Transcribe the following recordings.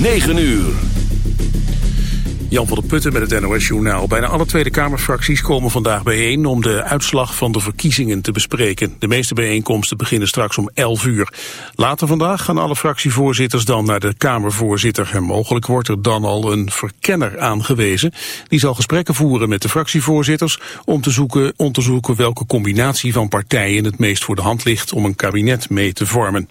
9 uur. Jan van der Putten met het NOS-journaal. Bijna alle Tweede Kamerfracties komen vandaag bijeen om de uitslag van de verkiezingen te bespreken. De meeste bijeenkomsten beginnen straks om 11 uur. Later vandaag gaan alle fractievoorzitters dan naar de Kamervoorzitter. En mogelijk wordt er dan al een verkenner aangewezen. Die zal gesprekken voeren met de fractievoorzitters om te zoeken, om te zoeken welke combinatie van partijen het meest voor de hand ligt om een kabinet mee te vormen.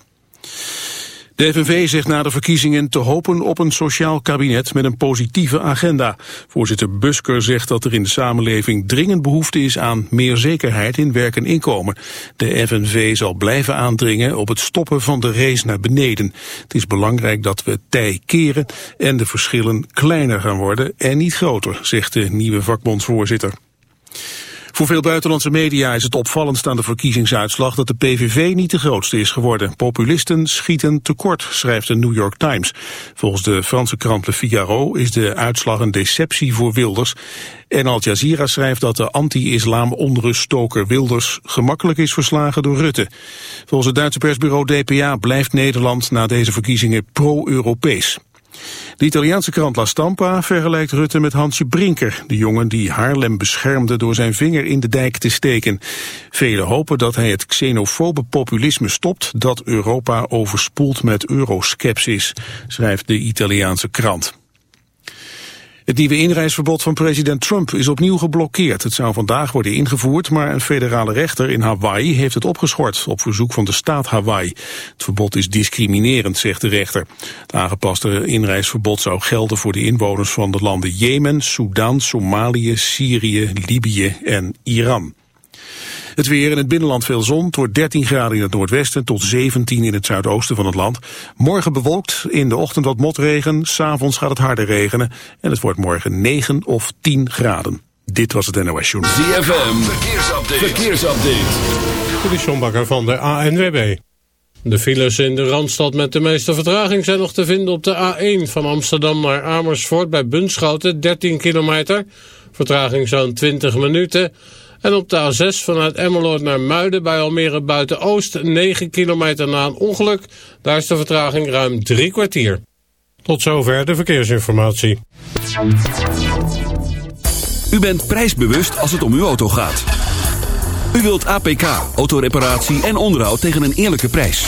De FNV zegt na de verkiezingen te hopen op een sociaal kabinet met een positieve agenda. Voorzitter Busker zegt dat er in de samenleving dringend behoefte is aan meer zekerheid in werk en inkomen. De FNV zal blijven aandringen op het stoppen van de race naar beneden. Het is belangrijk dat we tij keren en de verschillen kleiner gaan worden en niet groter, zegt de nieuwe vakbondsvoorzitter. Voor veel buitenlandse media is het opvallendst aan de verkiezingsuitslag dat de PVV niet de grootste is geworden. Populisten schieten tekort, schrijft de New York Times. Volgens de Franse krant Le Figaro is de uitslag een deceptie voor Wilders. En Al Jazeera schrijft dat de anti-islam onruststoker Wilders gemakkelijk is verslagen door Rutte. Volgens het Duitse persbureau DPA blijft Nederland na deze verkiezingen pro-Europees. De Italiaanse krant La Stampa vergelijkt Rutte met Hansje Brinker, de jongen die Haarlem beschermde door zijn vinger in de dijk te steken. Velen hopen dat hij het xenofobe populisme stopt dat Europa overspoelt met euroskepsis, schrijft de Italiaanse krant. Het nieuwe inreisverbod van president Trump is opnieuw geblokkeerd. Het zou vandaag worden ingevoerd, maar een federale rechter in Hawaii heeft het opgeschort op verzoek van de staat Hawaii. Het verbod is discriminerend, zegt de rechter. Het aangepaste inreisverbod zou gelden voor de inwoners van de landen Jemen, Sudan, Somalië, Syrië, Libië en Iran. Het weer in het binnenland veel zon. Het wordt 13 graden in het noordwesten tot 17 in het zuidoosten van het land. Morgen bewolkt, in de ochtend wat motregen. S'avonds gaat het harder regenen. En het wordt morgen 9 of 10 graden. Dit was het NOS Journal. ZFM, verkeersupdate. verkeersupdate. De Sjombakker van de ANWB. De files in de Randstad met de meeste vertraging zijn nog te vinden op de A1 van Amsterdam naar Amersfoort bij Bunschoten, 13 kilometer. Vertraging zo'n 20 minuten. En op de A6 vanuit Emmeloord naar Muiden bij Almere Buiten-Oost 9 kilometer na een ongeluk. Daar is de vertraging ruim drie kwartier. Tot zover de verkeersinformatie. U bent prijsbewust als het om uw auto gaat. U wilt APK, autoreparatie en onderhoud tegen een eerlijke prijs.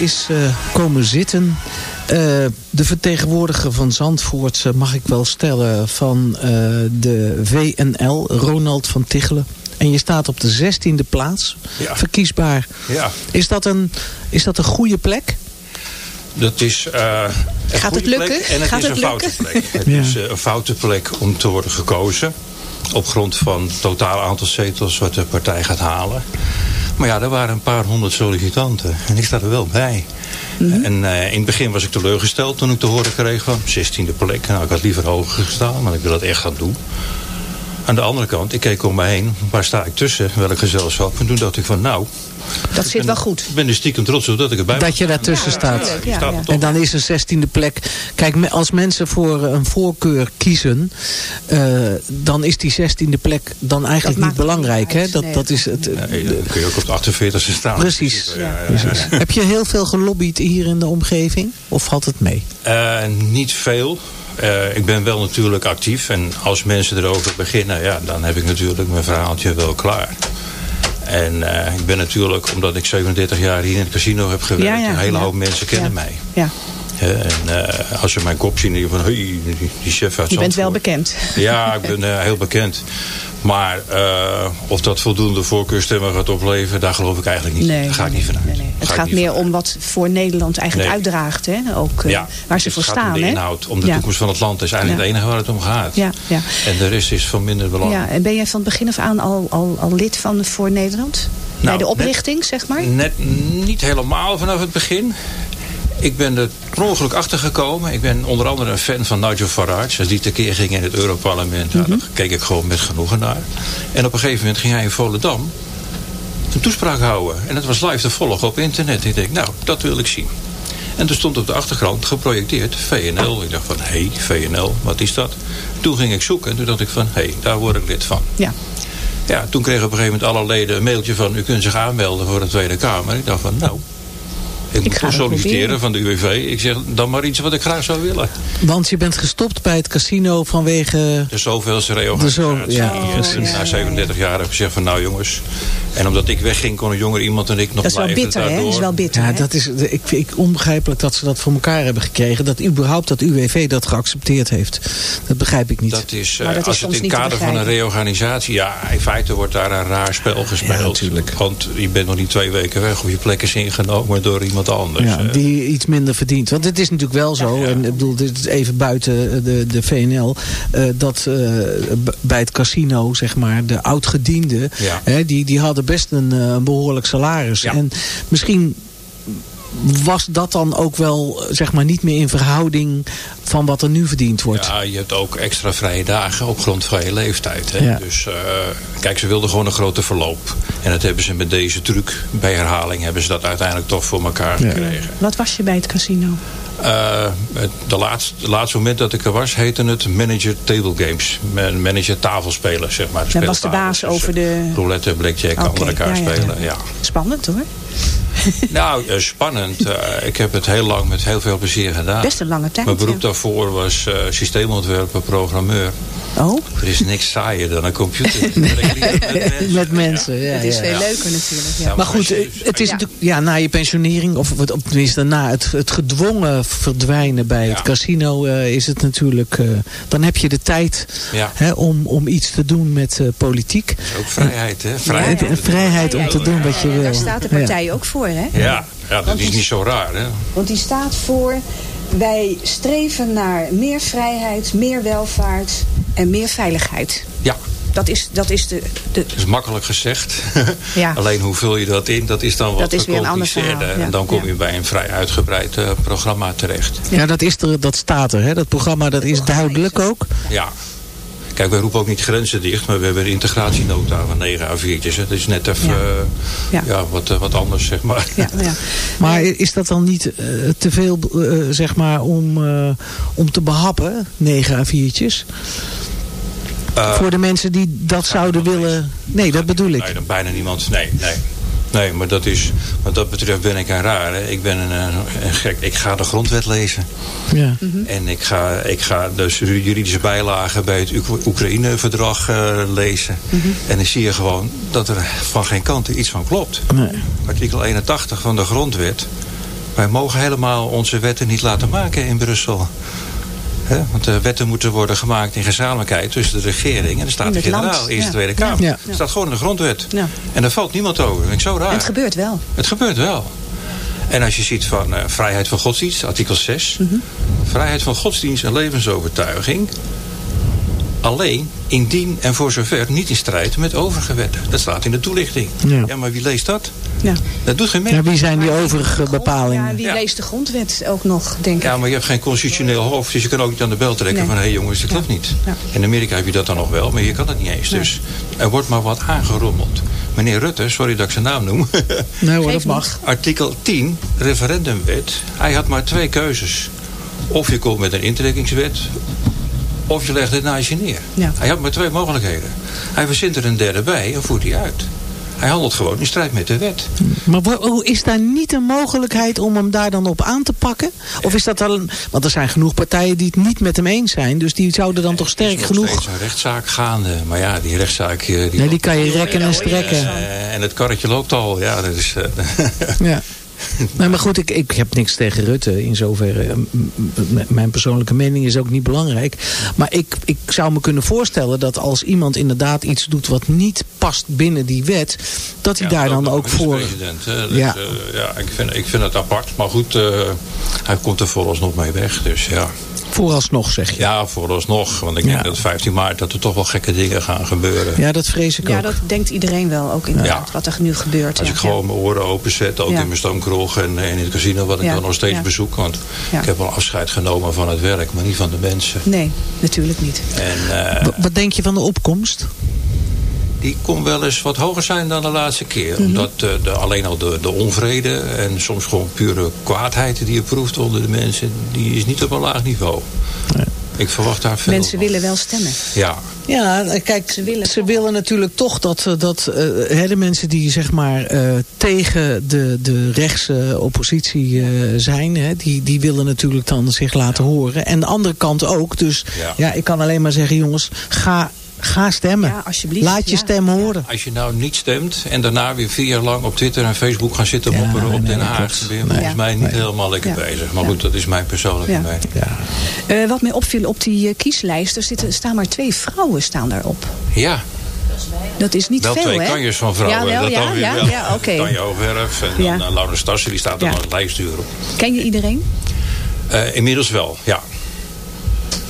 Is eh, komen zitten eh, de vertegenwoordiger van Zandvoort, eh, mag ik wel stellen, van eh, de VNL, Ronald van Tichelen. En je staat op de 16e plaats, Ja. verkiesbaar. Ja, Is dat, een, is dat een goede plek? dat is eh, een Gaat het lukken? plek en het Gaat is het een foute lukken? plek. Het Ja. is een foute plek om te worden gekozen. Op grond van het totaal aantal zetels wat de partij gaat halen. Maar ja, er waren een paar honderd sollicitanten. En ik sta er wel bij. Mhm. En eh, in het begin was ik teleurgesteld toen ik te horen kreeg van 16e plek. Nou, ik had liever hoger gestaan, maar ik wil het echt gaan doen. Aan de andere kant, ik keek om me heen. Waar sta ik tussen? Welk gezelschap? En toen dacht ik van nou... Dat zit wel goed. Ik ben er stiekem trots op dat ik erbij Dat je daartussen ja, staat ja. En dan is een zestiende plek. Kijk, als mensen voor een voorkeur kiezen, eh, dan is die zestiende plek dan eigenlijk niet belangrijk. niet Hè? Dat, nee. dat is het, eh, Nee, dan kun je ook op de 48e staan. Precies. Ja, ja, ja. precies. Heb je heel veel gelobbyd hier in de omgeving? Of valt het mee? Eh, niet veel. Eh, ik ben wel natuurlijk actief. En als mensen erover beginnen, ja, dan heb ik natuurlijk mijn verhaaltje wel klaar. En eh, ik ben natuurlijk, omdat ik 37 jaar hier in het casino heb gewerkt... Ja, ja, een hele ja. hoop mensen kennen mij. Ja, en eh, als ze mijn kop zien, dan denk je van... Hey, die, chef uit je bent wel bekend. Ja, ik ben eh, heel bekend. Maar eh, of dat voldoende voorkeurstemmen gaat opleveren, daar geloof ik eigenlijk niet. Nee, daar ga ik niet vanuit. nee, nee. Het Ga gaat meer vanuit. om wat voor Nederland eigenlijk uitdraagt. Hè? Ook Ja, waar ze voor het gaat staan. om de inhoud, om de Ja. toekomst van het land. Dat is eigenlijk Ja. het enige waar het om gaat. Ja, ja. En de rest is van minder belang. Ja, en ben jij van het begin af aan al, al, al lid van Voor Nederland? Bij Nou, de net- oprichting, zeg maar? Net niet helemaal vanaf het begin. Ik ben er per ongeluk achter gekomen. Ik ben onder andere een fan van Nigel Farage. Als die tekeer ging in het Europarlement, ja, Mhm. daar keek ik gewoon met genoegen naar. En op een gegeven moment ging hij in Volendam een toespraak houden. En dat was live te volgen op internet. Ik denk, nou, dat wil ik zien. En er stond op de achtergrond geprojecteerd VNL. Ik dacht van, hé, hey, VNL, wat is dat? Toen ging ik zoeken en toen dacht ik van, hé, hey, daar word ik lid van. Ja. Ja, toen kregen op een gegeven moment alle leden een mailtje van... u kunt zich aanmelden voor de Tweede Kamer. Ik dacht van, nou, Ik moet ga solliciteren van de UWV. Ik zeg, dan maar iets wat ik graag zou willen. Want je bent gestopt bij het casino vanwege... De zoveelste reorganisatie. zo- ja, precies. Na 37 jaar heb ik gezegd van nou jongens. En omdat ik wegging kon een jonger iemand en ik nog Dat is wel blijven bitter, hè? Dat is wel bitter, Ja, dat is, ik vind ik onbegrijpelijk dat ze dat voor elkaar hebben gekregen. Dat überhaupt dat UWV dat geaccepteerd heeft. Dat begrijp ik niet. Dat is, eh, Maar dat is als het in te kader van een reorganisatie... Ja, in feite wordt daar een raar spel gespeeld. Ja, natuurlijk. Want je bent nog niet twee weken weg of je plek is ingenomen door iemand anders. ja, Eh, die iets minder verdient. Want het is natuurlijk wel zo, en ik bedoel, dit is even buiten de, de VNL, eh, dat eh, bij het casino, zeg maar, de oudgedienden, Ja. hè, die, die hadden best een, eh, een behoorlijk salaris. En misschien was dat dan ook wel, zeg maar, niet meer in verhouding van wat er nu verdiend wordt. Ja, je hebt ook extra vrije dagen op grond van je leeftijd. Hè? Ja. Dus eh, kijk, ze wilden gewoon een grote verloop. En dat hebben ze met deze truc, bij herhaling, hebben ze dat uiteindelijk toch voor elkaar Ja. gekregen. Wat was je bij het casino? Eh, het de laatste, het laatste moment dat ik er was, heette het Manager Table Games. Man- Manager tafelspelen, zeg maar. Jij was de baas over de... Roulette, blackjack, Oké, andere ja, ja. spelen. Ja. Spannend hoor. Nou, eh, spannend. Eh, ik heb het heel lang met heel veel plezier gedaan. Best een lange tijd. Mijn beroep ja. daarvoor was eh, systeemontwerper, programmeur. Oh, Er is niks saaier dan een computer. Met mensen. Met mensen, ja. het is ja. veel leuker natuurlijk. Ja. Ja, Maar goed, eh, het is Ja. natuurlijk ja, na je pensionering, of wat- of tenminste na het, het gedwongen verdwijnen bij het Ja. casino, eh, is het natuurlijk, eh, dan heb je de tijd Ja, hè, om, om iets te doen met eh, politiek. dat is ook vrijheid, hè? Ja, Vrijheid. vrijheid om te doen wat je wil. Daar staat de Ja. partij ook voor, hè? Ja, ja dat is niet zo raar, hè? Want die staat voor... Wij streven naar meer vrijheid, meer welvaart en meer veiligheid. Ja, Dat is, dat is de... de dat is makkelijk gezegd. Ja. Alleen hoe vul je dat in, dat is dan wat Dat is weer een ander gecompliceerder. verhaal, ja. En dan kom Ja. je bij een vrij uitgebreid eh, programma terecht. Ja, dat, is er, dat staat er. Hè. Dat programma dat is duidelijk ook. Ja. Kijk, wij roepen ook niet grenzen dicht, maar we hebben een integratienota van 9 A4'tjes. Het is net even Ja. eh, Ja. ja. wat, eh, wat anders, zeg maar. ja, ja. Maar is dat dan niet eh, te veel zeg maar, om, om te behappen, 9 A4'tjes? Eh, Voor de mensen die dat zouden willen... Nee, dat bedoel ik. Nee, dan bijna niemand. Nee, nee. Nee, maar dat is, wat dat betreft ben ik een raar. Hè. Ik ben een, een gek. Ik ga de grondwet lezen. Ja. En ik ga, ik ga dus de juridische bijlagen bij het Oek- Oekraïne-verdrag eh, lezen. En dan zie je gewoon dat er van geen kant iets van klopt. Nee. Artikel 81 van de grondwet. Wij mogen helemaal onze wetten niet laten maken in Brussel. Hè? Want de wetten moeten worden gemaakt in gezamenlijkheid tussen de regering en de Staten-Generaal, Eerste ja. Tweede Kamer. Ja. Het staat gewoon in de grondwet. Ja. En daar valt niemand over. Dat vind ik zo raar. En het gebeurt wel. Het gebeurt wel. En als je ziet van eh, vrijheid van godsdienst, artikel 6. Mhm. Vrijheid van godsdienst en levensovertuiging. Alleen indien en voor zover niet in strijd met overige wetten. Dat staat in de toelichting. Ja. Ja, maar wie leest dat? Ja. Dat doet geen mens. Ja, wie zijn die overige Ja, bepalingen? wie Ja. leest de grondwet ook nog, denk ik. Ja, maar je hebt geen constitutioneel hoofd, dus je kan ook niet aan de bel trekken Nee. van hé hey jongens, dat klopt niet. Ja. In Amerika heb je dat dan nog wel, maar je kan dat niet eens. Nee. Dus er wordt maar wat aangerommeld. Meneer Rutte, sorry dat ik zijn naam noem. Nee hoor, dat mag. Artikel 10, referendumwet. Hij had maar twee keuzes. Of je komt met een intrekkingswet, of je legt het naast je neer. Ja. Hij had maar twee mogelijkheden. Hij verzint er een derde bij en voert die uit. Hij handelt gewoon in strijd met de wet. Maar hoe is daar niet een mogelijkheid om hem daar dan op aan te pakken? Of is dat dan... Want er zijn genoeg partijen die het niet met hem eens zijn. Dus die zouden dan toch Er is sterk nog genoeg... steeds een rechtszaak gaande. Maar ja, die rechtszaak... eh, Die, Nee, die kan je rekken en strekken. Eh, en het karretje loopt al. Ja, dat is... eh, Ja. Nee, maar goed, ik, ik heb niks tegen Rutte in zoverre. Mijn persoonlijke mening is ook niet belangrijk. Maar ik, ik zou me kunnen voorstellen dat als iemand inderdaad iets doet wat niet past binnen die wet, dat hij ja, daar dan ook voor... President, hè. Dat, Ja. ja, ja ik, vind, ik vind het apart. Maar goed, eh, hij komt er vooralsnog mee weg. Dus ja, Vooralsnog zeg je. ja vooralsnog. Want ik Ja. denk dat 15 maart dat er toch wel gekke dingen gaan gebeuren. Ja, dat vrees ik Ja, ook. dat denkt iedereen wel, ook inderdaad, Ja. wat er nu gebeurt. Als ja. ik gewoon mijn oren openzet, ook Ja. in mijn stoomkroeg en, en in het casino, wat ik Ja, dan nog steeds ja. bezoek. Want Ja. ik heb wel afscheid genomen van het werk, maar niet van de mensen. Nee, natuurlijk niet. En eh, Wa- Wat denk je van de opkomst? Die kon wel eens wat hoger zijn dan de laatste keer. Mhm. Omdat eh, de, alleen al de, de onvrede en soms gewoon pure kwaadheid die je proeft onder de mensen, die is niet op een laag niveau. Ik verwacht daar veel Mensen willen wel stemmen. Ja, Ja, kijk, ze willen, natuurlijk toch dat, eh, dat eh, de mensen die zeg maar eh, tegen de, de rechtse oppositie eh, zijn, hè, die, die willen natuurlijk dan zich laten horen. En de andere kant ook. Dus Ja. ja, ik kan alleen maar zeggen, jongens, ga, ga stemmen. Ja, alsjeblieft, Laat je ja. stem horen. Als je nou niet stemt en daarna weer vier jaar lang op Twitter en Facebook gaan zitten Ja, mopperen op Den Haag, ben je volgens mij niet Nee. helemaal lekker Ja. bezig. Maar Ja. goed, dat is mijn persoonlijke Ja. mening. Ja. Eh, wat mij opviel op die eh, kieslijst, er zitten, staan maar twee vrouwen staan daarop. Ja, Dat is niet wel veel, twee hè? kanjers van vrouwen. Ja, wel, dat ja, dan weer ja, wel. ja. Tanja Overwerf en Ja. dan uh, Laurens Tassen, die staat er Ja. het lijstduur op. Ken je iedereen? Eh, inmiddels wel, ja.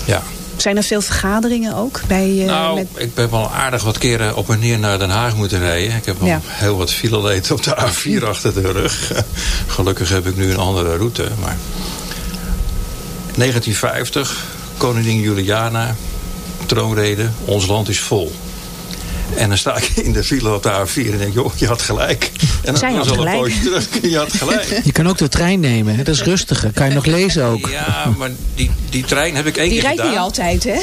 Ja. Zijn er veel vergaderingen ook? Bij, eh, nou, met... ik ben wel aardig wat keren op en neer naar Den Haag moeten rijden. Ik heb wel Ja. heel wat fileleed op de A4 achter de rug. Gelukkig heb ik nu een andere route. Maar 1950, koningin Juliana, troonrede, ons land is vol. En dan sta ik in de file op de A4 en denk, joh, je had gelijk. En dan was al een poosje terug, je had gelijk. Je kan ook de trein nemen, hè? dat is rustiger. Kan je nog lezen ook. Ja, maar die, die trein heb ik één Die keer rijdt gedaan. niet altijd, hè?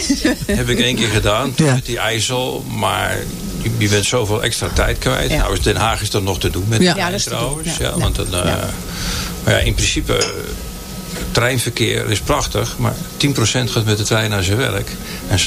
Heb ik één keer gedaan, toen Ja. met die IJssel. Maar je, je bent zoveel extra tijd kwijt. Ja. Nou is Den Haag is dan nog te doen met Ja. de Ja, trein dat trouwens. ja. Ja, Ja. want dan, eh, Maar ja, in principe, treinverkeer is prachtig. Maar 10% gaat met de trein naar zijn werk. En 70%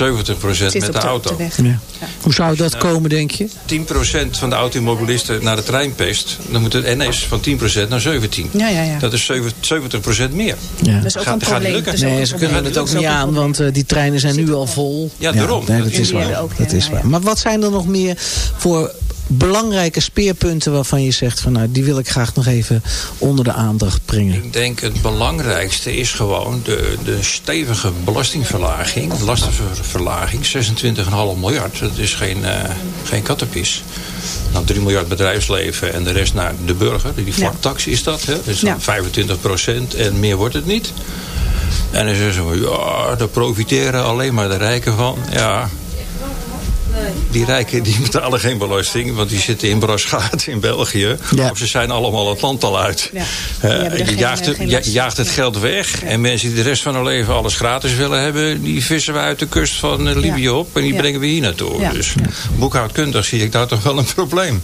Zit met de de, auto. de. Ja. Hoe zou dat komen, denk je? 10% van de automobilisten naar de trein pest. Dan moet het NS van 10% naar 17%. Ja, ja, ja. Dat is 70% meer. Ja. Dat is ook Gaat- een probleem. lukken. Nee, ze kunnen het ook niet aan, want eh, die treinen zijn nu al vol. Ja, daarom. nee, dat is waar. ook, dat is ja. waar. Maar wat zijn er nog meer voor belangrijke speerpunten waarvan je zegt van nou die wil ik graag nog even onder de aandacht brengen? Ik denk het belangrijkste is gewoon de, de stevige belastingverlaging, lastenverlaging, 26,5 miljard. Dat is geen, eh, geen kattenpis. Dan 3 miljard bedrijfsleven en de rest naar de burger. Die vlaktax is dat. Hè? Dat is dan Ja. 25 procent en meer wordt het niet. En dan zeggen ze, van, ja, daar profiteren alleen maar de rijken van. Ja, die rijken die betalen geen belasting, want die zitten in Braschaat in België. Ja. Of ze zijn allemaal het land al uit. Ja. Je geen- jaagt, het, jaagt het geld weg. En mensen die de rest van hun leven alles gratis willen hebben... die vissen we uit de kust van eh, Libië Ja. op en die Ja. brengen we hier naartoe. Ja. Dus boekhoudkundig zie ik daar toch wel een probleem.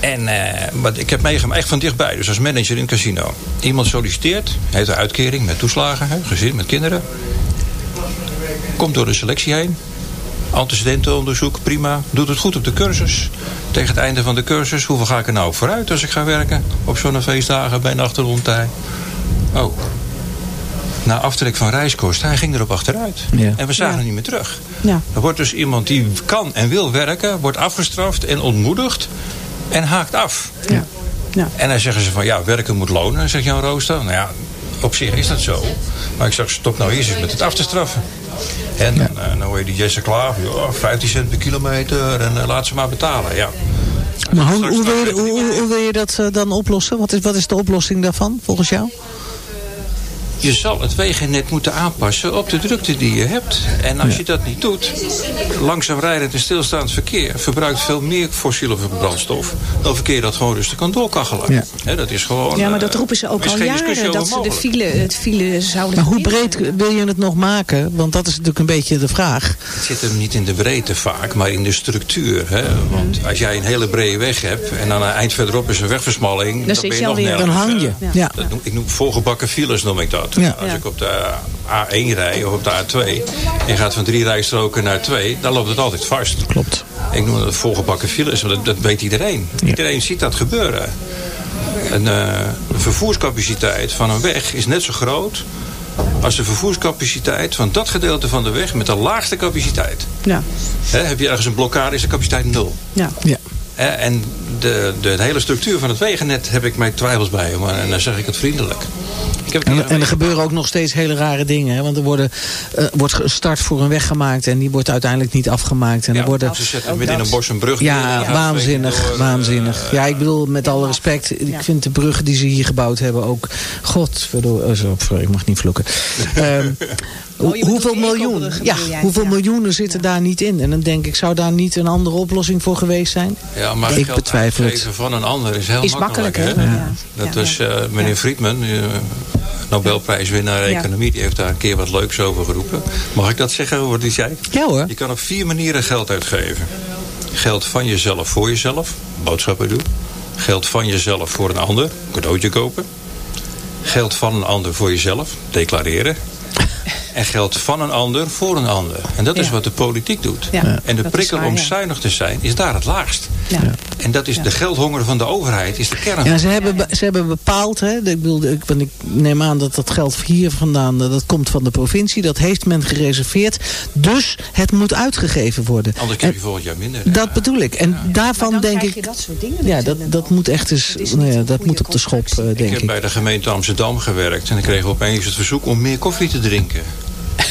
En eh, wat ik heb meegemaakt, echt van dichtbij, dus als manager in een casino. Iemand solliciteert, heeft een uitkering met toeslagen, hè, gezin met kinderen. Komt door de selectie heen. Antecedentenonderzoek, prima. Doet het goed op de cursus. Tegen het einde van de cursus, hoeveel ga ik er nou vooruit als ik ga werken? Op zo'n feestdagen bij nacht en rondtij. Oh. Na aftrek van reiskosten, hij ging erop achteruit. Ja. En we zagen Ja. hem niet meer terug. Ja. Er wordt dus iemand die kan en wil werken, wordt afgestraft en ontmoedigd en haakt af. Ja. Ja. En dan zeggen ze van ja, werken moet lonen, zegt Jan Rooster. Nou ja, op zich is dat zo. Maar ik zeg, stop nou eerst eens met het af te straffen. En dan, eh, dan hoor je die Jesse ja, 15 cent per kilometer en eh, laat ze maar betalen. Ja. Maar hoe, hoe, wil, je, hoe- hoe wil je dat eh, dan oplossen? Wat is, wat is de oplossing daarvan, volgens jou? Je zal het wegennet moeten aanpassen op de drukte die je hebt. En als je dat niet doet, langzaam rijdend en stilstaand verkeer verbruikt veel meer fossiele brandstof dan verkeer dat gewoon rustig kan doorkachelen. Ja. Hè, dat is gewoon. Ja, maar eh, dat roepen ze ook al jaren. Dat ze de file, het file zouden Maar hoe breed wil je het nog maken? Want dat is natuurlijk een beetje de vraag. Het zit hem niet in de breedte vaak, maar in de structuur. Hè? Want als jij een hele brede weg hebt en dan een eind verderop is een wegversmalling, dan, ben je je nog nergens. Dan hang je. Ja. Dat noem, ik noem volgebakken files noem ik dat. Ja. Als ik op de A1 rij of op de A2 en je gaat van drie rijstroken naar twee, dan loopt het altijd vast. Klopt. Ik noem dat volgebakken files, want dat, dat weet iedereen. Iedereen ziet dat gebeuren. En, eh, de vervoerscapaciteit van een weg is net zo groot als de vervoerscapaciteit van dat gedeelte van de weg met de laagste capaciteit. Ja. Hè, heb je ergens een blokkade, is de capaciteit nul. Ja. Ja. Hè, en de, de, hele structuur van het wegennet heb ik mijn twijfels bij. Maar, en dan zeg ik het vriendelijk. En, en er gebeuren ook nog steeds hele rare dingen. Hè? Want er worden, eh, wordt gestart voor een weg gemaakt en die wordt uiteindelijk niet afgemaakt. En ja, er worden, ze zetten midden in een bos een brug. ja, waanzinnig, door, eh, waanzinnig. Ja, ik bedoel, met alle respect, ik vind de bruggen die ze hier gebouwd hebben ook... God, waardoor, oh, zo, sorry, ik mag niet vloeken. Ehm, bedoelt hoeveel miljoen, ja, hoeveel Ja. miljoenen zitten daar niet in? En dan denk ik, zou daar niet een andere oplossing voor geweest zijn? Ja, maar Ik geld betwijfel het. van een ander is heel Is makkelijk. makkelijk, hè? hè? Ja. Dat Ja, is ja. eh, meneer Ja. Friedman. eh, Nobelprijswinnaar economie, die heeft daar een keer wat leuks over geroepen. Mag ik dat zeggen, wat die zei? Ja hoor. Je kan op vier manieren geld uitgeven. Geld van jezelf voor jezelf, boodschappen doen. Geld van jezelf voor een ander, een cadeautje kopen. Geld van een ander voor jezelf, declareren. En geld van een ander voor een ander. En dat is Ja. wat de politiek doet. Ja, En de dat prikkel waar, om ja. zuinig te zijn is daar het laagst. Ja. En dat is de geldhonger van de overheid, is de kern. Ja, ze hebben, be- ze hebben bepaald, hè, ik, bedoel, ik, want ik neem aan dat dat geld hier vandaan, eh, dat komt van de provincie. Dat heeft men gereserveerd. Dus het moet uitgegeven worden. Anders krijg je volgend jaar minder. Dat bedoel ik. En daarvan dan denk krijg ik, dat soort dingen ja, dat, dat moet echt eens, nou ja, dat moet op de schop, eh, Ik denk heb ik. bij de gemeente Amsterdam gewerkt. En dan kregen we opeens het verzoek om meer koffie te drinken.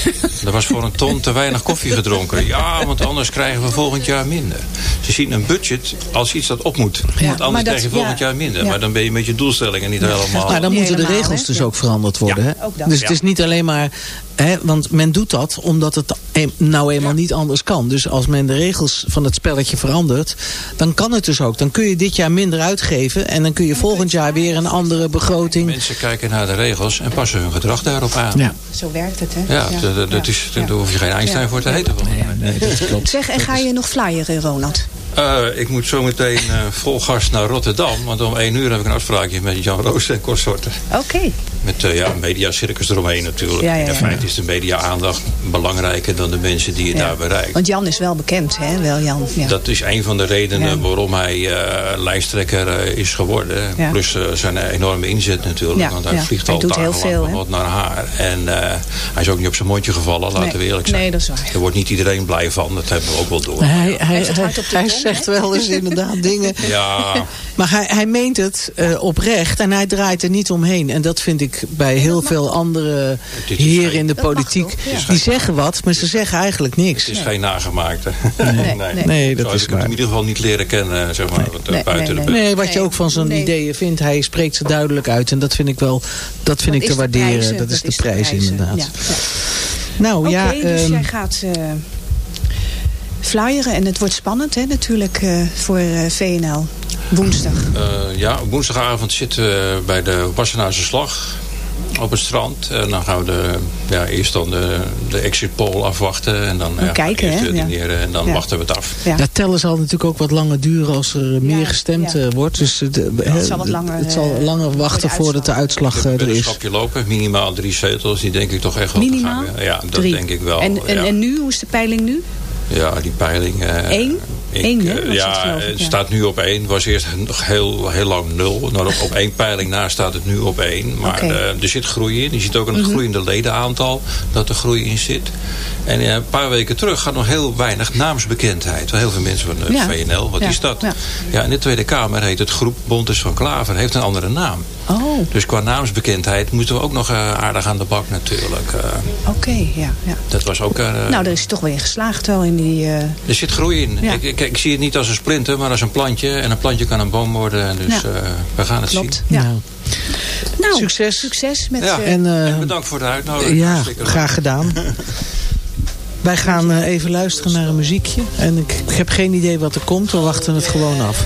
Er was voor een ton te weinig koffie gedronken. Ja, want anders krijgen we volgend jaar minder. Ze zien een budget als iets dat op moet. want anders dat- krijg je volgend ja, jaar minder. ja. Maar dan ben je met je doelstellingen niet helemaal... Maar dan Niet moeten de regels dus ook veranderd worden. Ja, hè? Dus het is niet alleen maar... Hè, want men doet dat omdat het nou eenmaal niet anders kan. Dus als men de regels van het spelletje verandert... dan kan het dus ook. Dan kun je dit jaar minder uitgeven... en dan kun je volgend jaar weer een andere begroting... Mensen kijken naar de regels en passen hun gedrag daarop aan. Ja. Zo werkt het, hè? Ja, dat- dat, is, Ja. daar hoef je geen Einstein Ja. voor te heten. mij. Nee, dat klopt. Zeg, en ga je nog flyeren, Ronald? Eh, ik moet zo meteen eh, vol gas naar Rotterdam. Want om één uur heb ik een afspraakje met Jan Roos en Korsorten. Oké. Met eh, ja, mediacircus eromheen natuurlijk. Ja, ja, ja. In feite is de media-aandacht belangrijker dan de mensen die je Ja. daar bereikt. Want Jan is wel bekend, hè? Wel Jan. Ja. Dat is een van de redenen Ja. waarom hij eh, lijsttrekker is geworden. Ja. Plus zijn enorme inzet natuurlijk. Ja, Want hij ja. vliegt Hij al doet heel dagenlang wat naar haar. En eh, hij is ook niet op zijn mondje gevallen, laten Nee. we eerlijk zijn. Nee, dat is waar. Er wordt niet iedereen blij van, dat hebben we ook wel door. Hij, hij, heeft het hij, op de hij zegt wel eens inderdaad dingen. Ja, Maar hij, hij meent het eh, oprecht en hij draait er niet omheen. En dat vind ik bij heel veel andere heren in de politiek. toch? Die zeggen wat, maar ze zeggen eigenlijk niks. het is geen nagemaakte. Nee, nee. Nee, dat Zo is ik hem in ieder geval niet leren kennen, zeg maar, wat, eh, Nee, buiten nee, de nee. Nee, wat je ook van zijn Nee. ideeën vindt, hij spreekt ze duidelijk uit. En dat vind ik wel, dat vind ik te de waarderen. prijzen, dat is de prijs inderdaad. Ja, ja. Nou ja, dus ehm, jij gaat eh flyeren. En het wordt spannend, hè, natuurlijk, eh, voor eh, VNL. Woensdag. Eh, ja, op woensdagavond zitten we bij de Wassenaarse Slag op het strand. En dan gaan we de, ja, eerst dan de, de exit poll afwachten. En dan ja, kijken, eerst hè? Ja. en dan Ja. wachten we het af. Ja. dat tellen zal natuurlijk ook wat langer duren als er meer Ja, gestemd ja. wordt. Dus het zal wat langer, het zal langer voor wachten de voordat de uitslag. er een is. stapje lopen, minimaal drie zetels. Die denk ik toch echt wel te Minimaal? gaan. Ja, dat Drie. denk ik wel. En, en, en nu, hoe is de peiling nu? Ja, die peiling. eh, Eén? ik, Eén, hè, eh, het, ja, het staat nu op één. was eerst nog heel, heel lang nul. Nou, op, één peiling na staat het nu op één. Maar. Mhm. eh, er zit groei in. Je ziet ook een groeiende ledenaantal dat er groei in zit. En een paar weken terug gaat nog heel weinig naamsbekendheid. Wel Heel veel mensen van de Ja. VNL. Wat Ja, is dat? ja. Ja. in de Tweede Kamer heet het Groep Bontes van Klaver. Heeft een andere naam. Oh, Dus qua naamsbekendheid moeten we ook nog eh, aardig aan de bak natuurlijk. Eh, oké, ja, ja. dat was ook... eh, Nou, daar is toch weer in geslaagd wel in die... eh, er zit groei in. Ja. Ik, ik, ik zie het niet als een splinter, maar als een plantje. En een plantje kan een boom worden. Dus Ja. eh, we gaan het klopt. zien. Ja. Nou, Nou, Succes. Succes met... Ja. eh, en, En bedankt voor de uitnodiging. Ja, graag gedaan. Wij gaan eh, even luisteren naar een muziekje. En ik, ik heb geen idee wat er komt. We wachten het gewoon af.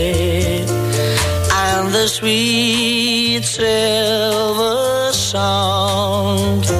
and sweet silver sound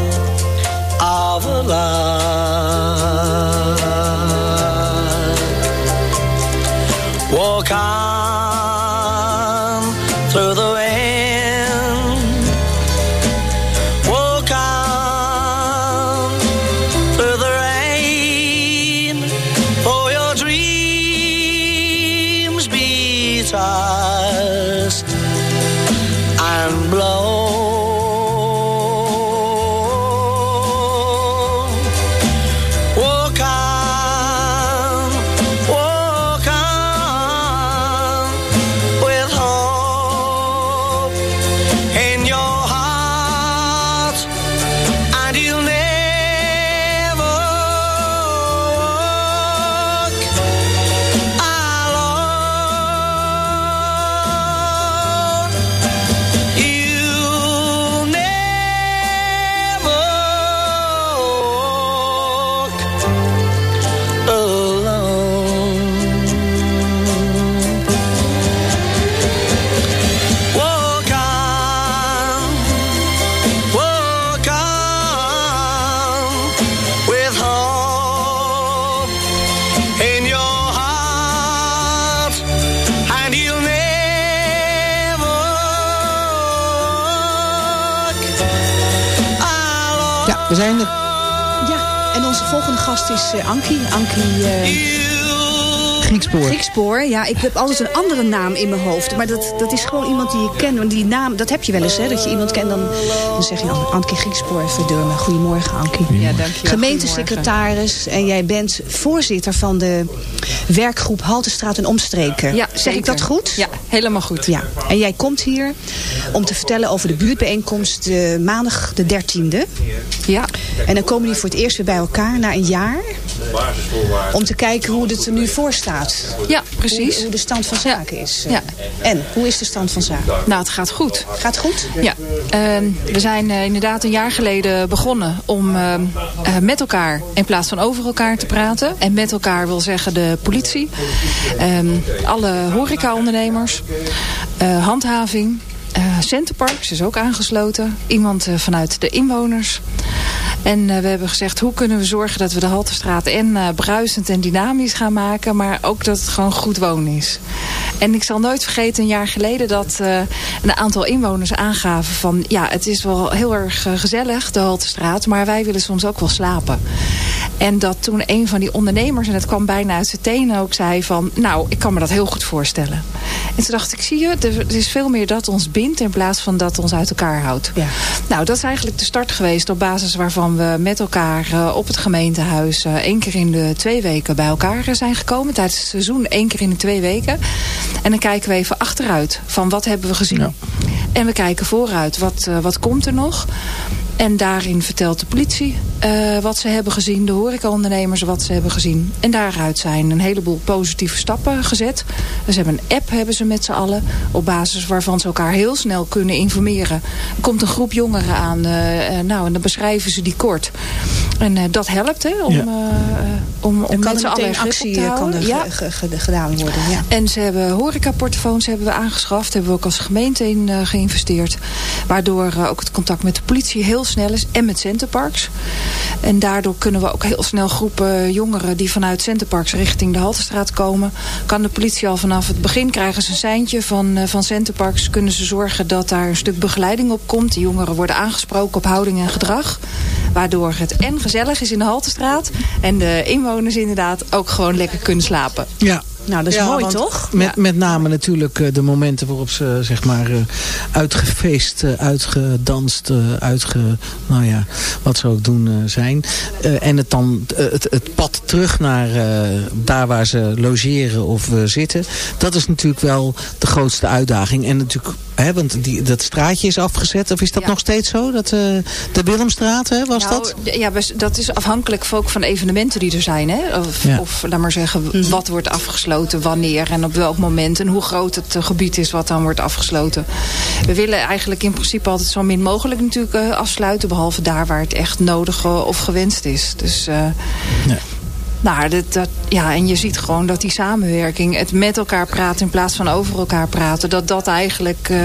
Griekspoor. Ja, ik heb altijd een andere naam in mijn hoofd. Maar dat, dat is gewoon iemand die je kent. Want die naam, dat heb je wel eens, hè. Dat je iemand kent, dan, dan zeg je oh, Ankie Griekspoor Verdurmen. Goedemorgen, Ankie. Ja, dank je. Gemeentesecretaris. En jij bent voorzitter van de werkgroep Haltestraat en Omstreken. Ja, zeg ik dat goed? Ja, helemaal goed. Ja, en jij komt hier om te vertellen over de buurtbijeenkomst eh, maandag de 13e. Ja. En dan komen die voor het eerst weer bij elkaar na een jaar. Om te kijken hoe het er nu voor staat. Ja, precies. Hoe, hoe de stand van zaken is. Ja. En, hoe is de stand van zaken? Nou, het gaat goed. Gaat goed? Ja, ehm, we zijn eh, inderdaad een jaar geleden begonnen om ehm, eh, met elkaar in plaats van over elkaar te praten. En met elkaar wil zeggen de politie, ehm, alle horecaondernemers, eh, handhaving. eh Centerparks is ook aangesloten. Iemand eh, vanuit de inwoners. En eh, we hebben gezegd, hoe kunnen we zorgen dat we de Haltestraat en eh, bruisend en dynamisch gaan maken. Maar ook dat het gewoon goed wonen is. En ik zal nooit vergeten, een jaar geleden, dat eh, een aantal inwoners aangaven van... ja, het is wel heel erg gezellig, de Haltestraat, maar wij willen soms ook wel slapen. En dat toen een van die ondernemers, en het kwam bijna uit zijn tenen ook, zei van... nou, ik kan me dat heel goed voorstellen. En toen dacht ik, zie je, er is veel meer dat ons bindt in plaats van dat ons uit elkaar houdt. Ja. Nou, dat is eigenlijk de start geweest op basis waarvan we met elkaar eh, op het gemeentehuis eh, één keer in de twee weken bij elkaar eh, zijn gekomen. Tijdens het seizoen één keer in de twee weken. En dan kijken we even achteruit van wat hebben we gezien. En we kijken vooruit, wat, eh, wat komt er nog? En daarin vertelt de politie eh, wat ze hebben gezien. De horecaondernemers wat ze hebben gezien. En daaruit zijn een heleboel positieve stappen gezet. Dus ze hebben een app hebben ze met z'n allen. Op basis waarvan ze elkaar heel snel kunnen informeren. Er komt een groep jongeren aan. eh, eh, nou, en dan beschrijven ze die kort. En eh, dat helpt hè, om, Ja. eh, om, om met z'n allen actie te kan er Ja. gedaan worden. Ja. En ze hebben horecaportofoons hebben we aangeschaft. Hebben we ook als gemeente in geïnvesteerd. Waardoor ook het contact met de politie heel snel is. En met Centerparks. En daardoor kunnen we ook heel snel groepen jongeren... die vanuit Centerparks richting de Haltestraat komen... kan de politie al vanaf het begin krijgen ze een seintje van, eh, van Centerparks. Kunnen ze zorgen dat daar een stuk begeleiding op komt. De jongeren worden aangesproken op houding en gedrag. Waardoor het en gezellig is in de Haltestraat. En de inwoners inderdaad ook gewoon lekker kunnen slapen. Ja. Nou, dat is Ja, mooi, toch? Met, met name natuurlijk eh, de momenten waarop ze zeg maar eh, uitgefeest, eh, uitgedanst, uitge... Nou ja, wat ze ook doen zijn. En het dan het, het pad terug naar daar waar ze logeren of zitten. Dat is natuurlijk wel de grootste uitdaging. En natuurlijk, hè, want die, dat straatje is afgezet. Of is dat Ja. nog steeds zo? Dat, eh, de Willemstraat, hè, was Nou, dat? Ja, dat is afhankelijk ook van evenementen die er zijn. Hè? Of, Ja. of laat maar zeggen, wat wordt afgesloten, wanneer en op welk moment. En hoe groot het eh, gebied is wat dan wordt afgesloten. We willen eigenlijk in principe altijd zo min mogelijk natuurlijk eh, afsluiten. Behalve daar waar het echt nodig of gewenst is. Dus... Ja. Nou, dat, dat, ja, en je ziet gewoon dat die samenwerking, het met elkaar praten in plaats van over elkaar praten, dat dat eigenlijk eh,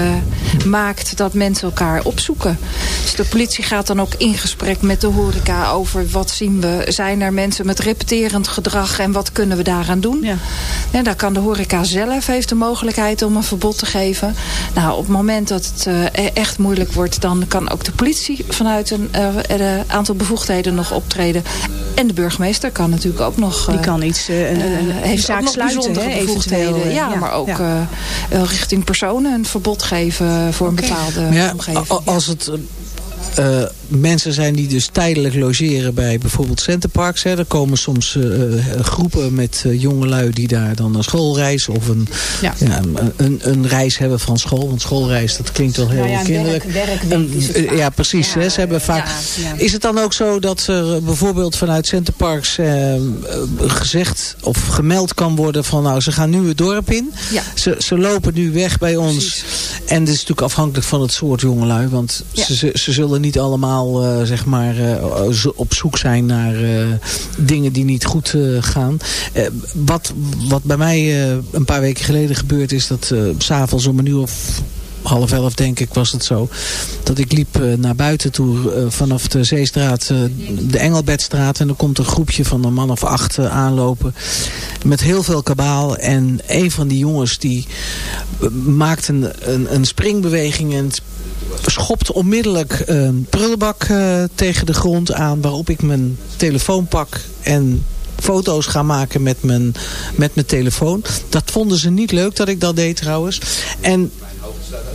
maakt dat mensen elkaar opzoeken. Dus de politie gaat dan ook in gesprek met de horeca over wat zien we. Zijn er mensen met repeterend gedrag en wat kunnen we daaraan doen? Ja. En daar kan de horeca zelf heeft de mogelijkheid om een verbod te geven. Nou, op het moment dat het eh, e- echt moeilijk wordt, dan kan ook de politie vanuit een eh, aantal bevoegdheden nog optreden. En de burgemeester kan natuurlijk ook nog. Die eh, kan iets, eh, een, een, een, eh, heeft zaak ook sluiten, hè, eventueel. eh, ja, maar ook eh, eh, richting personen een verbod geven voor een bepaalde omgeving. als het eh, mensen zijn die dus tijdelijk logeren bij bijvoorbeeld Centerparks. Hè. Er komen soms eh, eh, groepen met eh, jongelui die daar dan een schoolreis of een, Ja. ja, een, een reis hebben van school. Want schoolreis, dat klinkt wel heel Nou ja, kinderlijk. werk- ja, precies. Ja, hè. Ze hebben vaak... Is het dan ook zo dat er bijvoorbeeld vanuit Centerparks eh, gezegd of gemeld kan worden van nou ze gaan nu het dorp in. Ze, ze lopen nu weg bij ons. Precies. En dit is natuurlijk afhankelijk van het soort jongelui. Want ze, ze zullen niet allemaal eh, zeg maar, eh, op zoek zijn naar eh, dingen die niet goed gaan. Wat, wat bij mij een paar weken geleden gebeurd is... dat s'avonds om een uur of half elf denk ik was het zo. Dat ik liep naar buiten toe vanaf de Zeestraat, de Engelbedstraat. En er komt een groepje van een man of acht aanlopen. Met heel veel kabaal. En een van die jongens die maakt een, een, een springbeweging. En het schopt onmiddellijk een prullenbak eh, tegen de grond aan... waarop ik mijn telefoon pak en foto's ga maken met mijn, met mijn telefoon. Dat vonden ze niet leuk dat ik dat deed trouwens. En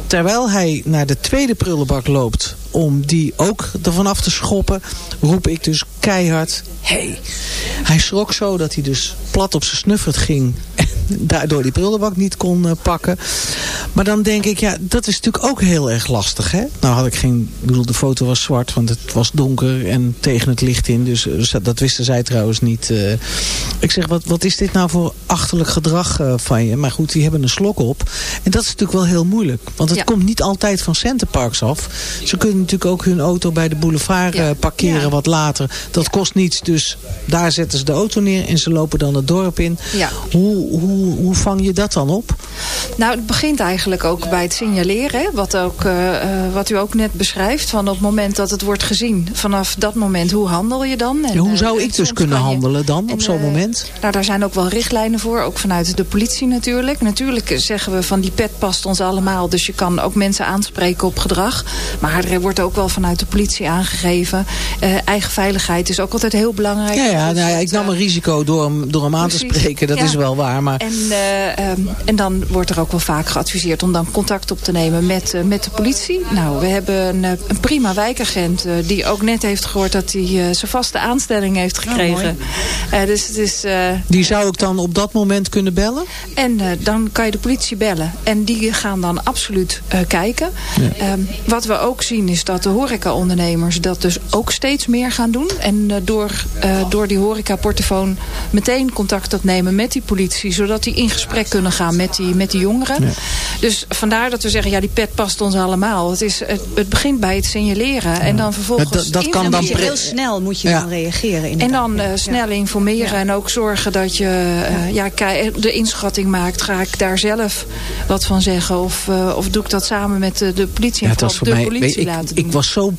terwijl hij naar de tweede prullenbak loopt om die ook ervan af te schoppen, roep ik dus keihard, hey. Hij schrok zo dat hij dus plat op zijn snuffert ging daardoor die prullenbak niet kon eh, pakken. Maar dan denk ik, ja, dat is natuurlijk ook heel erg lastig, hè? Nou had ik geen, ik bedoel, de foto was zwart, want het was donker en tegen het licht in, dus, dus dat wisten zij trouwens niet. eh. ik zeg, wat, wat is dit nou voor achterlijk gedrag eh, van je? Maar goed, die hebben een slok op. En dat is natuurlijk wel heel moeilijk, want het Ja. komt niet altijd van Centerparks af. Ze kunnen natuurlijk ook hun auto bij de boulevard eh, parkeren Ja. wat later. Dat kost niets, dus daar zetten ze de auto neer en ze lopen dan het dorp in. Ja. Hoe, hoe, hoe vang je dat dan op? Nou, het begint eigenlijk ook bij het signaleren. hè, Wat, ook, eh, eh, wat u ook net beschrijft. Van op het moment dat het wordt gezien. Vanaf dat moment, hoe handel je dan? En, Ja, hoe eh, zou ik dus kunnen handelen dan op zo'n moment? Nou, daar zijn ook wel richtlijnen voor. Ook vanuit de politie natuurlijk. Natuurlijk zeggen we van die pet past ons allemaal. Dus je kan ook mensen aanspreken op gedrag. Maar er wordt ook wel vanuit de politie aangegeven. eigen veiligheid is ook altijd heel belangrijk. Ja, ja, Dus nou ja, ik nam een risico door hem, door hem aan te spreken. Dat Ja. is wel waar. Maar En, eh, ehm, en dan wordt er ook wel vaak geadviseerd om dan contact op te nemen met, eh, met de politie. Nou, we hebben een, eh, een prima wijkagent die ook net heeft gehoord dat hij zijn vaste aanstelling heeft gekregen. Eh, dus het is, die zou ik dan op dat moment kunnen bellen? en dan kan je de politie bellen. En die gaan dan absoluut kijken. Ehm, wat we ook zien is dat de horecaondernemers dat dus ook steeds meer gaan doen. En door, door die horecaportofoon meteen contact opnemen met die politie. Zodat die in gesprek kunnen gaan met die, met die jongeren. Dus vandaar dat we zeggen, ja die pet past ons allemaal. Het, is, het, het begint bij het signaleren. En dan vervolgens Maar dat- dat kan Dan je heel snel moet je Ja. dan reageren. en dan eh, Ja. snel informeren en ook zorgen dat je eh, ja, de inschatting maakt. Ga ik daar zelf wat van zeggen? Of, eh, of doe ik dat samen met de, de politie? Ja, En het was vooral voor de mij, politie weet, ik, laten ik doen. was zo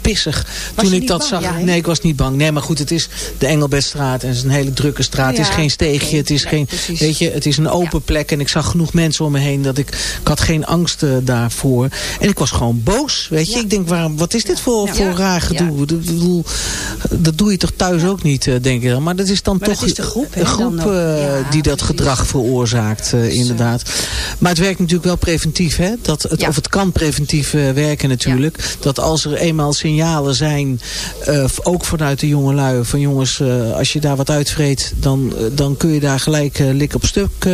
pissig Was toen ik dat bang? zag. Ja, nee, ik was niet bang. Nee, maar goed, het is de Engelbertstraat en het is een hele drukke straat. het is geen steegje, het is Nee, geen, precies. weet je, het is een open plek en ik zag genoeg mensen om me heen dat ik, ik had geen angst eh, daarvoor. En ik was gewoon boos, weet je. Ik denk, waarom, wat is dit voor, voor raar gedoe? Bedoel, dat doe je toch thuis ook niet, eh, denk ik. Maar dat is dan Maar toch is de groep, hè, een groep eh, die dat precies. gedrag veroorzaakt, inderdaad. Maar het werkt natuurlijk wel preventief, hè? Dat het. Of het kan preventief werken natuurlijk. Dat als er eenmaal signalen zijn, eh, ook vanuit de jongelui, van jongens, eh, als je daar wat uitvreet, dan, eh, dan kun je daar gelijk lik op stuk eh,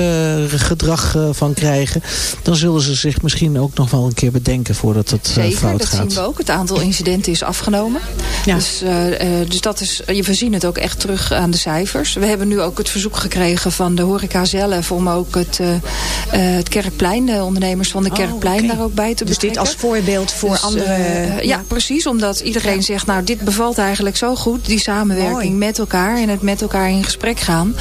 gedrag eh, van krijgen. Dan zullen ze zich misschien ook nog wel een keer bedenken voordat het Zeker, fout dat gaat. zien we ook. Het aantal incidenten is afgenomen. Ja. Dus, eh, eh, dus dat is, we zien het ook echt terug aan de cijfers. We hebben nu ook het verzoek gekregen van de horeca zelf... om ook het, het Kerkplein, de ondernemers van de Kerkplein... oké. daar ook bij te Dus dit betrekken. als voorbeeld voor Dus, andere... ja, precies. Omdat iedereen zegt, nou, dit bevalt eigenlijk zo goed. Die samenwerking Mooi. met elkaar en het met elkaar in gesprek gaan.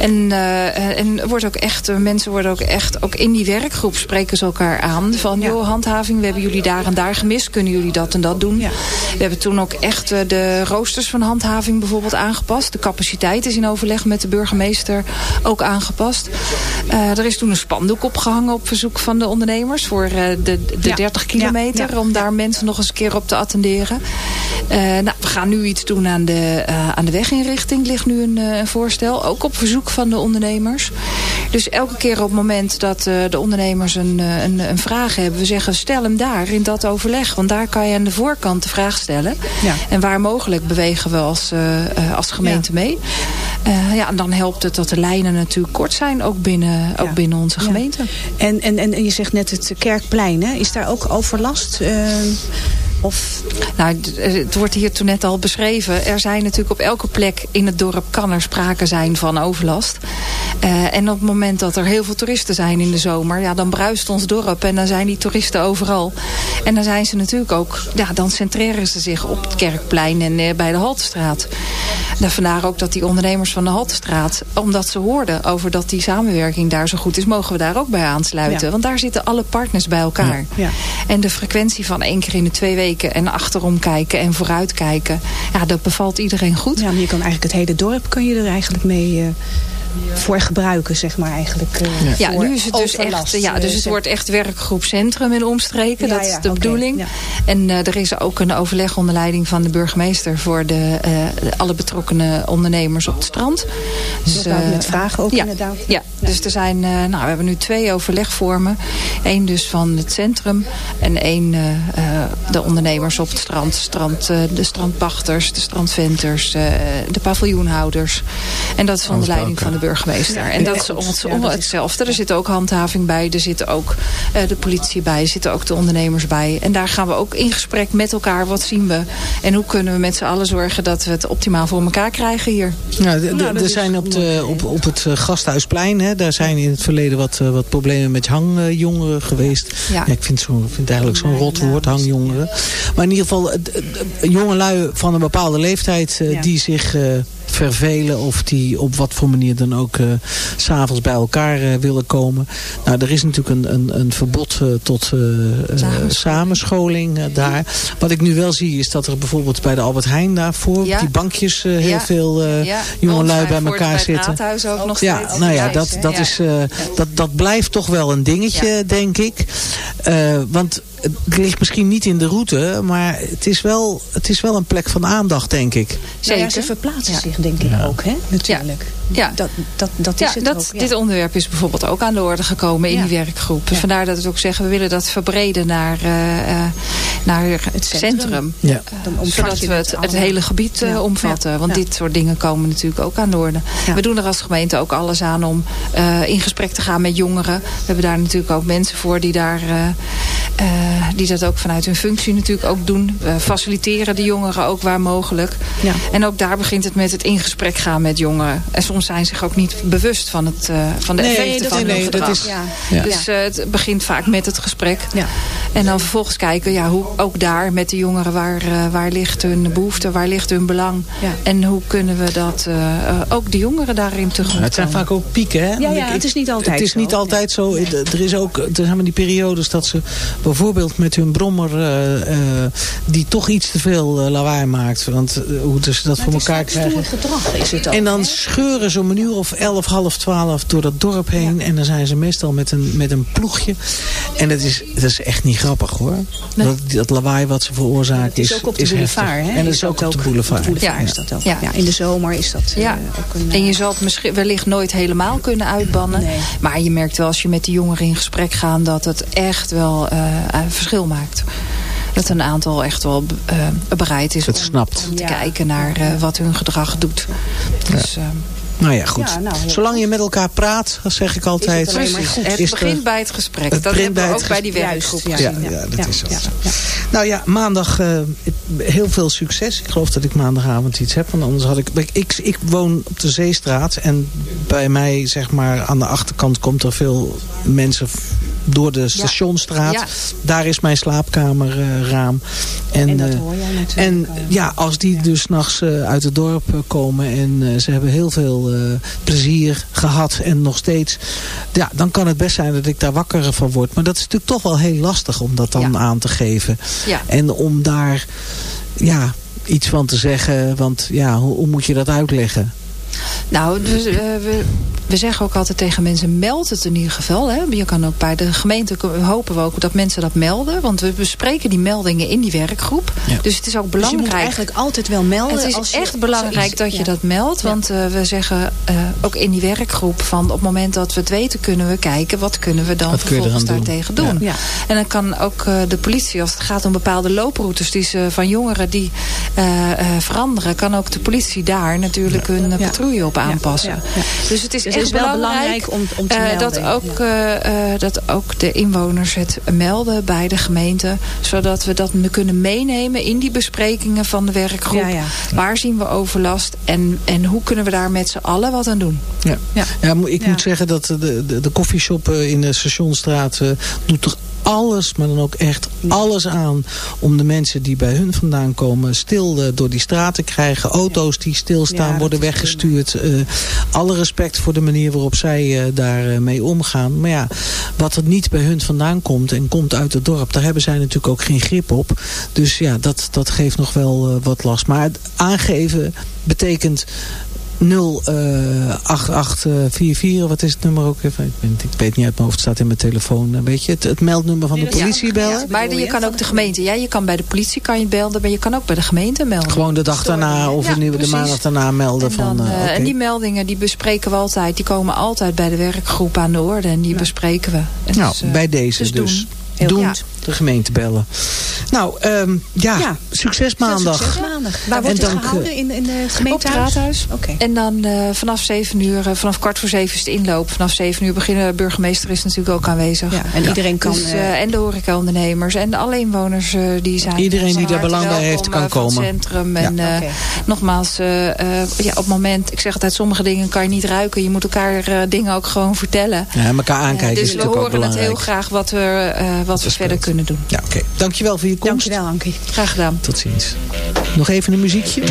En, eh, en wordt ook echt, eh, mensen worden ook echt, ook in die werkgroep spreken ze elkaar aan. Van, Ja. joh, handhaving, we hebben jullie daar en daar gemist. Kunnen jullie dat en dat doen? Ja. We hebben toen ook echt eh, de roosters van handhaving bijvoorbeeld aangepast. De capaciteit is in overleg met de burgemeester ook aangepast. Er is toen een spandoek opgehangen op verzoek van de ondernemers... voor de, de Ja. 30 kilometer, om daar mensen nog eens een keer op te attenderen. Eh, nou, we gaan nu iets doen aan de, eh, aan de weginrichting. ligt nu een, eh, een voorstel, ook op verzoek van de ondernemers. Dus elke keer op het moment dat de ondernemers een, een, een vraag hebben... we zeggen, stel hem daar in dat overleg. Want daar kan je aan de voorkant de vraag stellen. Ja. En waar mogelijk bewegen we als, als gemeente mee. Ja, en dan helpt het dat de lijnen natuurlijk kort zijn, ook binnen, ook binnen onze gemeente. En, en, en en je zegt net het Kerkplein, hè? is daar ook overlast? Of, Nou, eh, het wordt hier toen net al beschreven. Er zijn natuurlijk op elke plek in het dorp kan er sprake zijn van overlast. Eh, en op het moment dat er heel veel toeristen zijn in de zomer, ja, dan bruist ons dorp en dan zijn die toeristen overal. En dan zijn ze natuurlijk ook, ja, dan centreren ze zich op het Kerkplein en eh, bij de Haltestraat. Nou, vandaar ook dat die ondernemers van de Haltestraat, omdat ze hoorden over dat die samenwerking daar zo goed is, mogen we daar ook bij aansluiten. Ja. Want daar zitten alle partners bij elkaar. Ja. En de frequentie van één keer in de twee weken en achterom kijken en vooruit kijken. Ja, dat bevalt iedereen goed. ja, je kan eigenlijk het hele dorp kun je er eigenlijk mee... eh, voor gebruiken, zeg maar eigenlijk. eh, Ja, nu is het dus overlast, echt. Ja, eh, dus het zeg- wordt echt werkgroep Centrum in omstreken. Ja, dat is de bedoeling. ja. En eh, er is ook een overleg onder leiding van de burgemeester voor de, eh, alle betrokkenen ondernemers op het strand. Dus, Dat eh, net vragen ook ja, inderdaad. Ja, dus er zijn, eh, nou, we hebben nu twee overlegvormen. Eén dus van het centrum en één eh, eh, de ondernemers op het strand. strand eh, de strandpachters, de strandventers, eh, de paviljoenhouders. En dat is onder bij leiding van de. Burgemeester. Ja, en dat is om het, om hetzelfde. Er zit ook handhaving bij, er zit ook eh, de politie bij, er zitten ook de ondernemers bij. En daar gaan we ook in gesprek met elkaar. Wat zien we? En hoe kunnen we met z'n allen zorgen dat we het optimaal voor elkaar krijgen hier? Nou, Nou, er zijn op, de, op, op het eh, Gasthuisplein, hè, daar zijn in het verleden wat, eh, wat problemen met hangjongeren geweest. Ja. Ja. ik vind, zo, vind het eigenlijk zo'n rot woord, hangjongeren. Maar in ieder geval, jongelui van een bepaalde leeftijd Ja. die zich... eh, vervelen of die op wat voor manier dan ook eh, s s'avonds bij elkaar eh, willen komen. Nou, er is natuurlijk een, een, een verbod eh, tot eh, eh, Samenscholing. eh, daar. Wat ik nu wel zie is dat er bijvoorbeeld bij de Albert Heijn daarvoor op Ja. die bankjes eh, heel Ja. veel eh, Ja, jongelui bij elkaar bij zitten. raadhuis ook nog Ja, steeds. nou ja, dat, dat, ja. is, eh, dat, dat blijft toch wel een dingetje, Ja. denk ik. Eh, want het ligt misschien niet in de route, maar het is wel, het is wel een plek van aandacht, denk ik. Nou ja, Zeker. ze verplaatsen Ja. zich denk ik ook, hè? Natuurlijk. Ja. Dat, dat, dat Ja, is het dat, ook. ja. dit onderwerp is bijvoorbeeld ook aan de orde gekomen in Ja. die werkgroep. Ja. Vandaar dat we ook zeggen, we willen dat verbreden naar, eh, eh, naar het centrum. centrum. Ja. Dan omvat Zodat we het, hele gebied eh, Ja. omvatten. Want Ja. dit soort dingen komen natuurlijk ook aan de orde. Ja. We doen er als gemeente ook alles aan om eh, in gesprek te gaan met jongeren. We hebben daar natuurlijk ook mensen voor die, daar, eh, eh, die dat ook vanuit hun functie natuurlijk ook doen. We faciliteren de jongeren ook waar mogelijk. Ja. En ook daar begint het met het in gesprek gaan met jongeren. En soms zijn zich ook niet bewust van, het, eh, van de Nee, effecten dat- van nee, hun nee, dat gedrag. is- Ja. Ja. Dus eh, het begint vaak met het gesprek. Ja. En dan vervolgens kijken, ja, hoe, ook daar met de jongeren, waar, eh, waar ligt hun behoefte, waar ligt hun belang? Ja. En hoe kunnen we dat, eh, eh, ook de jongeren daarin tegemoet het zijn vaak ook pieken, hè? ja, Ik- het is niet altijd Het is zo. niet altijd zo. Er, is ook, er zijn maar die periodes dat ze bijvoorbeeld met hun brommer... eh, eh, die toch iets te veel lawaai maakt. Want hoe ze dat voor elkaar krijgen... Het gedrag is het ook. En dan scheuren ze om een uur of elf, half twaalf door dat dorp heen. En dan zijn ze meestal met een, met een ploegje. En het is, het is echt niet grappig hoor. Dat, dat lawaai wat ze veroorzaken Het is is ook op de is boulevard, hè? En dat is ook op de boulevard. Op de boulevard Ja. is dat ook. Ja. Ja. in de zomer is dat eh, Ja, ook een... en je zal het misschien wellicht nooit helemaal kunnen uitbannen. Nee. Maar je merkt wel als je met de jongeren in gesprek gaat... dat het echt wel eh, een verschil maakt. Dat een aantal echt wel eh, bereid is Het om, snapt. om te Ja. kijken naar eh, wat hun gedrag doet. Dus, eh, Nou ja, goed. Ja, nou, Zolang je met elkaar praat, zeg ik altijd. maar goed. Het er- begint bij het gesprek. het dat begint hebben we bij ook bij die werkgroep ja. Ja, ja, dat Ja, is zo. Nou ja, maandag eh, heel veel succes. Ik geloof dat ik maandagavond iets heb. Want anders had ik, ik, ik... Ik woon op de Zeestraat. En bij mij, zeg maar, aan de achterkant komt er veel mensen door de stationstraat. Ja. Daar is mijn slaapkamerraam. en, En dat eh, hoor jij natuurlijk. En ja, als die dus s'nachts eh uit het dorp komen en ze hebben heel veel eh, plezier gehad en nog steeds. Ja, dan kan het best zijn dat ik daar wakker van word. Maar dat is natuurlijk toch wel heel lastig om dat dan Ja. aan te geven. Ja. En om daar ja, iets van te zeggen. Want ja, hoe, hoe moet je dat uitleggen? Nou, dus, we, we zeggen ook altijd tegen mensen, meld het in ieder geval. Hè. Je kan ook bij de gemeente hopen we ook dat mensen dat melden. Want we bespreken die meldingen in die werkgroep. Ja. Dus het is ook Dus je moet belangrijk. eigenlijk altijd wel melden. Het is als echt belangrijk zoiets- dat je ja. dat meldt. Want eh, we zeggen eh, ook in die werkgroep van op het moment dat we het weten kunnen we kijken wat kunnen we dan Wat vervolgens doen? daartegen doen. Ja. En dan kan ook eh, de politie, als het gaat om bepaalde looproutes die ze, van jongeren die eh, eh, veranderen, kan ook de politie daar natuurlijk hun eh, Op aanpassen. Ja, ja. Dus het is Dus echt het is wel belangrijk, om, om te eh, melden. dat, ook, eh, eh, dat ook de inwoners het melden bij de gemeente. Zodat we dat kunnen meenemen in die besprekingen van de werkgroep. Ja, ja. Waar zien we overlast en, en hoe kunnen we daar met z'n allen wat aan doen? Ja. Ja. Ik Ja. moet zeggen dat de, de, de koffieshop in de stationstraat eh, doet er alles, maar dan ook echt alles aan om de mensen die bij hun vandaan komen stil eh, door die straat te krijgen. Auto's die stilstaan Ja, worden weggestuurd. eh, alle respect voor de manier waarop zij eh, daarmee mee omgaan. Maar ja, wat er niet bij hun vandaan komt en komt uit het dorp, daar hebben zij natuurlijk ook geen grip op. Dus ja, dat, dat geeft nog wel wat last. Maar aangeven betekent 08844, wat is het nummer ook even? Ik, ben- ik weet niet uit mijn hoofd, het staat in mijn telefoon. eh, Weet je, het, het meldnummer van de politie bellen. Maar je kan ook de gemeente. Ja, je kan bij de politie kan je belden, maar je kan ook bij de gemeente melden. Gewoon de dag daarna of Ja, de, nieuwe, de precies. maandag daarna melden En, van... dan, eh, eh, en die meldingen die bespreken we altijd. Die komen altijd bij de werkgroep aan de orde. En die bespreken we. En Nou, dus, eh, bij deze dus dus. doen. De gemeente bellen. Nou, ehm, ja, Ja. succes maandag. Succes maandag. Waar wordt En het dank, gehouden? In, in de het gemeentehuis? En dan eh, vanaf 7 uur, eh, vanaf kwart voor zeven is de inloop. Vanaf 7 uur beginnen. De burgemeester is natuurlijk ook aanwezig. Ja, en iedereen kan... Dus, eh, eh, en de horecaondernemers en de alleenwoners eh, die zijn. Iedereen die daar belang bij heeft, kan eh, komen. het centrum. En eh, nogmaals, eh, eh, ja, op het moment, ik zeg altijd, sommige dingen kan je niet ruiken. Je moet elkaar eh, dingen ook gewoon vertellen. Ja, elkaar aankijken Eh, dus is we natuurlijk ook horen het belangrijk. heel graag wat we, eh, wat we verder kunnen doen. Ja, oké. Dankjewel voor je komst. Dankjewel, Ankie. Graag gedaan. Tot ziens. Nog even een muziekje.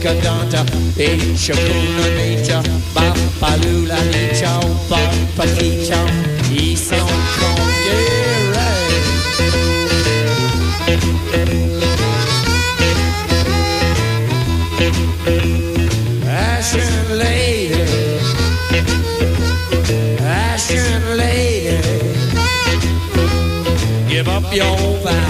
Kadanta, Ishakuna Nature, Bapalula Nature, Bapaticha, Isan Kongere. Ashen Lady, Lady, give up your vow.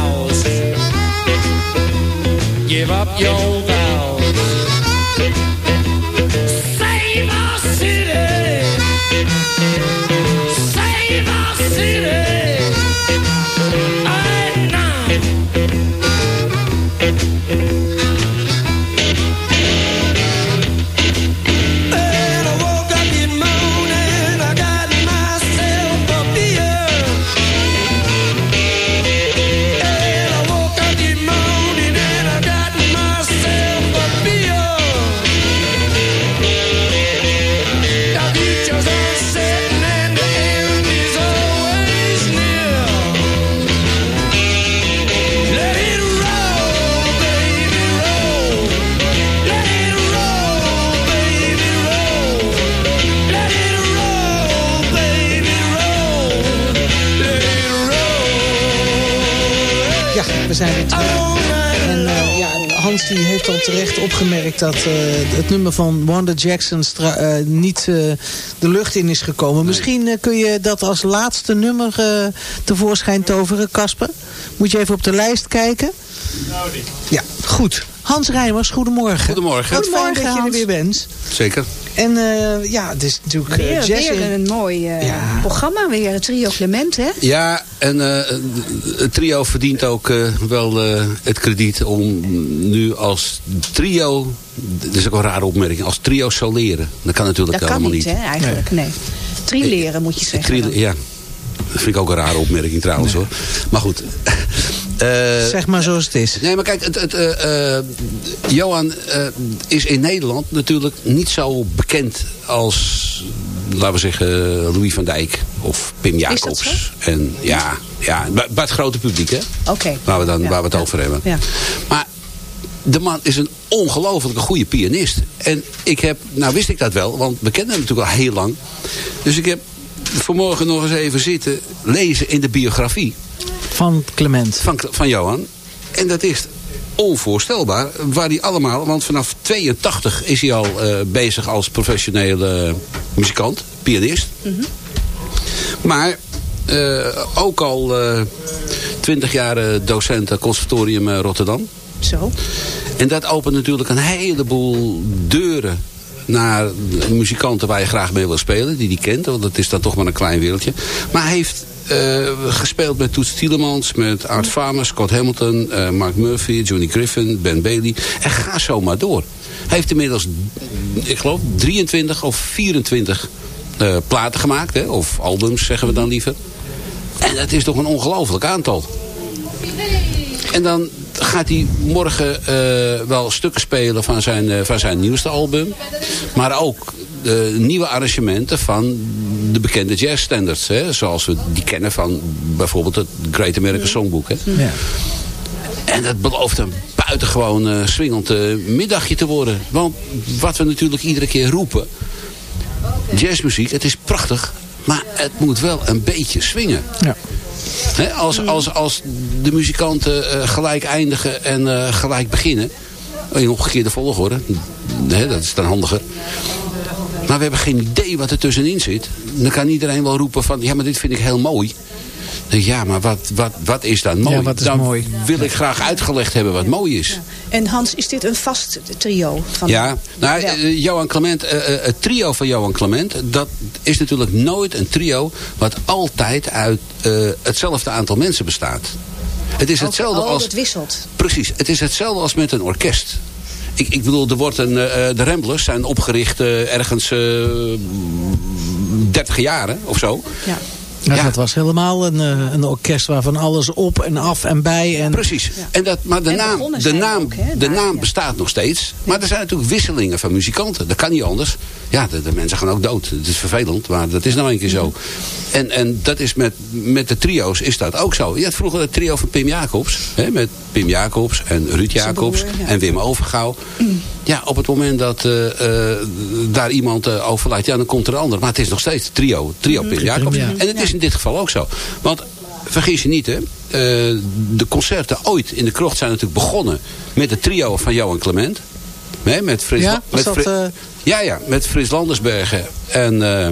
Heeft al terecht opgemerkt dat eh, het nummer van Wanda Jackson eh, niet eh, de lucht in is gekomen. Misschien kun je dat als laatste nummer eh, tevoorschijn toveren, Casper? Moet je even op de lijst kijken? Ja, goed. Hans Rijmers, goedemorgen. Goedemorgen. Wat fijn dat je er Hans. weer bent. Zeker. En eh, ja, het is natuurlijk eh, Weer, jazz weer in- een mooi eh, Ja. programma weer. Het trio Clement, hè? Ja, en eh, het trio verdient ook eh, wel eh, het krediet om nu als trio, dat is ook een rare opmerking, als trio soleren. Dat kan natuurlijk Dat kan helemaal niet, niet. hè, eigenlijk. Nee. Trileren moet je zeggen. Trio- dan. ja, dat vind ik ook een rare opmerking trouwens hoor. Maar goed. Eh, Zeg maar zoals het is. Nee, maar kijk, het, het, eh, eh, Johan eh, is in Nederland natuurlijk niet zo bekend als, laten we zeggen, Louis van Dijk of Pim dat Jacobs. En ja, ja bij, bij het grote publiek, hè? Oké. Waar we, dan, Ja, waar we het ja. over hebben. Ja. Maar de man is een ongelooflijke goede pianist. En ik heb, nou wist ik dat wel, want we kennen hem natuurlijk al heel lang. Dus ik heb vanmorgen nog eens even zitten lezen in de biografie Van Clement. van, van Johan. En dat is onvoorstelbaar waar hij allemaal... want vanaf 82 is hij al eh, bezig als professionele muzikant, pianist. Maar eh, ook al eh 20 jaar docent aan conservatorium eh, Rotterdam. Zo. En dat opent natuurlijk een heleboel deuren naar muzikanten waar je graag mee wil spelen. Die die kent, want dat is dan toch maar een klein wereldje. Maar hij heeft gespeeld met Toets Tielemans, met Art Farmer, Scott Hamilton, eh, Mark Murphy, Johnny Griffin, Ben Bailey. En ga zo maar door. Hij heeft inmiddels, ik geloof, 23 of 24 eh, platen gemaakt. Hè? Of albums, zeggen we dan liever. En dat is toch een ongelooflijk aantal. En dan gaat hij morgen eh, wel stukken spelen van zijn, eh, van zijn nieuwste album. Maar ook de nieuwe arrangementen van de bekende jazzstandards. Hè, zoals we die kennen van bijvoorbeeld het Great American Songbook. Hè. Ja. En dat belooft een buitengewoon eh swingend eh, middagje te worden. Want wat we natuurlijk iedere keer roepen. Jazzmuziek, het is prachtig. Maar het moet wel een beetje swingen. Ja. Als, als, als de muzikanten eh, gelijk eindigen en eh, gelijk beginnen. In omgekeerde volgorde. Dat is dan handiger. Maar we hebben geen idee wat er tussenin zit. Dan kan iedereen wel roepen van... Ja, maar dit vind ik heel mooi. Dan, Ja, maar wat, wat, wat is dan mooi? Ja, wat is dan mooi? wil ik graag uitgelegd hebben wat mooi is. En Hans, is dit een vast trio? Van Ja, nou, Ja. eh, Johan Clement, eh, eh, het trio van Johan Clement, dat is natuurlijk nooit een trio wat altijd uit eh, hetzelfde aantal mensen bestaat. Het is hetzelfde oh, als. het wisselt. Precies, het is hetzelfde als met een orkest. Ik, ik bedoel, er wordt een, eh, eh, de Ramblers zijn opgericht eh, ergens eh 30 jaren of zo. Ja. Nou, Ja. Dat was helemaal een, eh, een orkest waarvan alles op en af en bij. En... Precies. En dat, maar de En naam, de naam, ook, de daar, naam ja. bestaat nog steeds. Maar er zijn natuurlijk wisselingen van muzikanten. Dat kan niet anders. Ja, de, de mensen gaan ook dood. Het is vervelend, maar dat is nou een keer zo. En, en dat is met, met de trio's is dat ook zo. Je had vroeger het trio van Pim Jacobs. Hè, met Pim Jacobs en Ruud Jacobs broer, en Wim Overgouw. Ja, op het moment dat eh, eh, daar iemand eh, overlijdt, ja, dan komt er een ander. Maar het is nog steeds trio, trio Pim Jacobs. ja. En het is in dit geval ook zo. Want vergis je niet, hè. eh, de concerten ooit in de krocht zijn natuurlijk begonnen met het trio van Johan Clement. Nee, met Frits, Ja, met dat, eh, ja, ja, met Frits Landersbergen en, eh,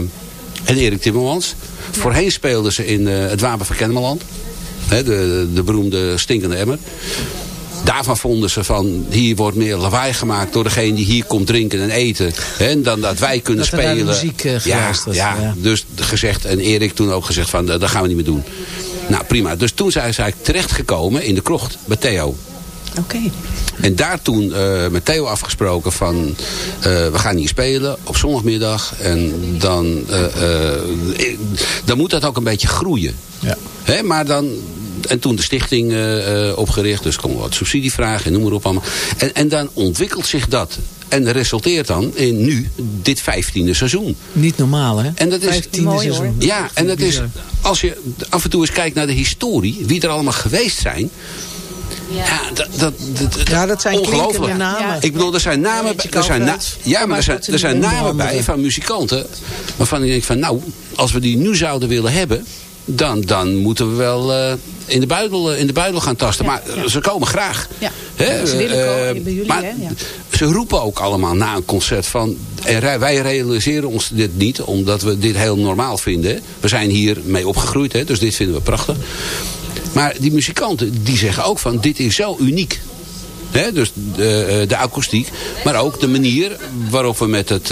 en Erik Timmermans. Voorheen speelden ze in het Wapen van Kennemerland. Hè, de, de beroemde stinkende emmer. Daarvan vonden ze van, hier wordt meer lawaai gemaakt door degene die hier komt drinken en eten. Hè, en dan dat wij kunnen Dat spelen. muziek, eh, ja, ja, ja. dus gezegd, en Erik toen ook gezegd van, dat gaan we niet meer doen. Nou prima, dus toen zijn ze eigenlijk terechtgekomen in de krocht bij Theo. Oké. En daar toen eh, met Theo afgesproken van... eh, we gaan hier spelen op zondagmiddag. En dan, eh, eh, dan moet dat ook een beetje groeien. Ja. Hè, maar dan... En toen de stichting eh, eh, opgericht. Dus kon wat subsidievragen en noem maar op allemaal. En, en dan ontwikkelt zich dat. En resulteert dan in nu dit vijftiende seizoen. Niet normaal, hè? En dat is- 15e Mooi, hoor. seizoen. Ja, en dat is, als je af en toe eens kijkt naar de historie, wie er allemaal geweest zijn. Ja, dat, dat, dat, Ja, dat zijn ongelooflijk. klinkende namen. Ja. Ik bedoel, er zijn namen, er zijn na, ja, maar er zijn, er zijn namen bij van muzikanten. Waarvan ik denk van, nou, als we die nu zouden willen hebben. Dan, dan moeten we wel eh, in, de buidel, eh, in de buidel gaan tasten. Ja, maar eh, ja. ze komen graag. Ja. Ze willen komen bij jullie, maar hè? Ja. ze roepen ook allemaal na een concert van... En wij- realiseren ons dit niet, omdat we dit heel normaal vinden. We zijn hier mee opgegroeid, hè, dus dit vinden we prachtig. Maar die muzikanten die zeggen ook van dit is zo uniek. Dus de, de akoestiek, maar ook de manier waarop we met het,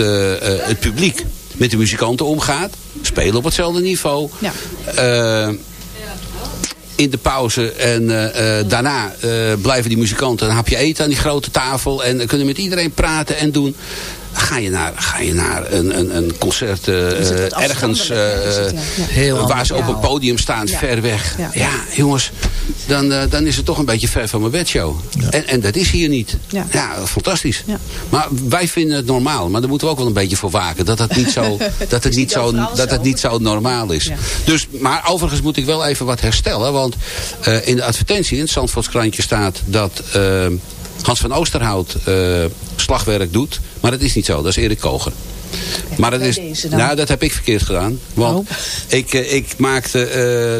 het publiek, met de muzikanten omgaan. Spelen op hetzelfde niveau. Ja. Eh, in de pauze en eh, eh, daarna blijven die muzikanten een hapje eten aan die grote tafel. En kunnen met iedereen praten en doen. Ga je naar, ga je naar een, een, een concert eh, eh, ergens eh, het, ja. Heel waar ze op een podium staan, Ja. ver weg. Ja. Ja, jongens, dan, dan is het toch een beetje ver van mijn bedshow. En, en dat is hier niet. Ja. Ja, fantastisch. Ja. Maar wij vinden het normaal. Maar daar moeten we ook wel een beetje voor waken. Dat het niet zo, dat het niet zo, dat het niet zo normaal is. Ja. Dus, maar overigens moet ik wel even wat herstellen. Want eh, in de advertentie in het Zandvoortskrantje staat dat Hans van Oosterhout eh, slagwerk doet. Maar dat is niet zo. Dat is Erik Koger. Maar dat is, nou, dat heb ik verkeerd gedaan. Want Oh. ik, eh, ik maakte eh,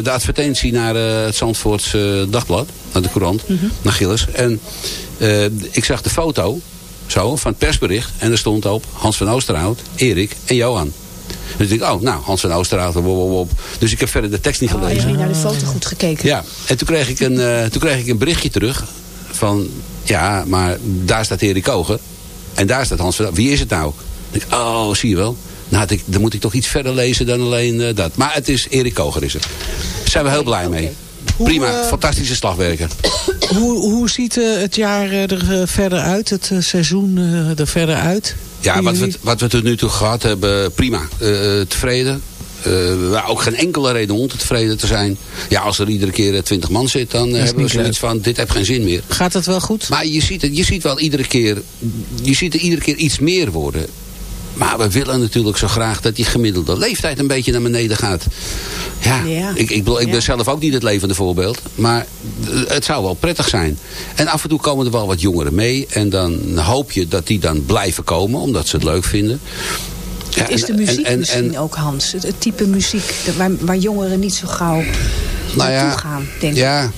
de advertentie naar het Zandvoorts eh, Dagblad. Naar de Courant. Mhm. Naar Gilles. En ik zag de foto. Zo, van het persbericht. En er stond op Hans van Oosterhout, Erik en Johan. Dus ik, oh, nou, Hans van Oosterhout, wop, wop, wop. Dus ik heb verder de tekst niet Oh, je gelezen. hebt naar de foto goed gekeken. Ja, en toen kreeg ik een, toen kreeg ik een berichtje terug. Van, ja, maar daar staat Erik Koger. En daar staat Hans van Wie is het nou? Ik, oh, zie je wel. Nou, dan moet ik toch iets verder lezen dan alleen eh, dat. Maar het is Erik Koger is het. Daar zijn we heel blij mee. Prima, eh, fantastische slagwerker. Hoe, hoe ziet eh, het jaar er verder uit? Het seizoen er verder uit? Ja, wat we, wat we tot nu toe gehad hebben, prima. Tevreden. Eh, we hebben ook geen enkele reden om tevreden te zijn. Ja, als er iedere keer twintig man zit, dan eh, hebben we niet zoiets van, dit heeft geen zin meer. Gaat het wel goed? Maar je ziet, het, je ziet wel iedere keer, je ziet er iedere keer iets meer worden. Maar we willen natuurlijk zo graag dat die gemiddelde leeftijd een beetje naar beneden gaat. Ja, Ja. Ik, ik, bedoel, ik ben Ja. zelf ook niet het levende voorbeeld. Maar eh, het zou wel prettig zijn. En af en toe komen er wel wat jongeren mee. En dan hoop je dat die dan blijven komen, omdat ze het leuk vinden. Ja, Is de muziek en- en- misschien ook, Hans? Het, het type muziek waar, waar jongeren niet zo gauw nou ja, naartoe gaan, denk ik. ja,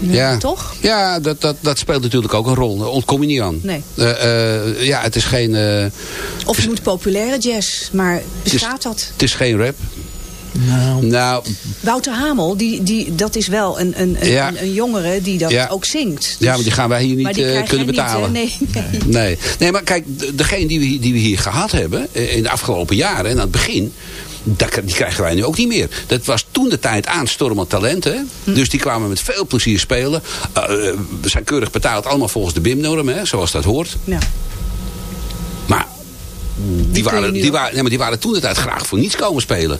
ja. Toch? Ja, dat, dat, dat speelt natuurlijk ook een rol. Daar ontkom je niet aan. Nee. Eh, eh, ja, het is geen... eh, Of je moet populaire jazz, maar bestaat dat? het is geen rap. Nou, Nou, Wouter Hamel, die, die, dat is wel een, een, een, Ja. een, een jongere die dat Ja. ook zingt. ja, maar die gaan wij hier niet eh, kunnen niet, betalen. nee, nee. Nee. nee, maar kijk, de- degene die we, hier- die we hier gehad hebben eh, in de afgelopen jaren en aan het begin. dat- Die krijgen wij nu ook niet meer. Dat was toen de tijd aanstormend talenten. Hm. Dus die kwamen met veel plezier spelen. Eh, eh, we zijn keurig betaald, allemaal volgens de BIM-norm, hè, zoals dat hoort. Ja. Die, waren, die, waren, nee, maar die waren toen de tijd graag voor niets komen spelen.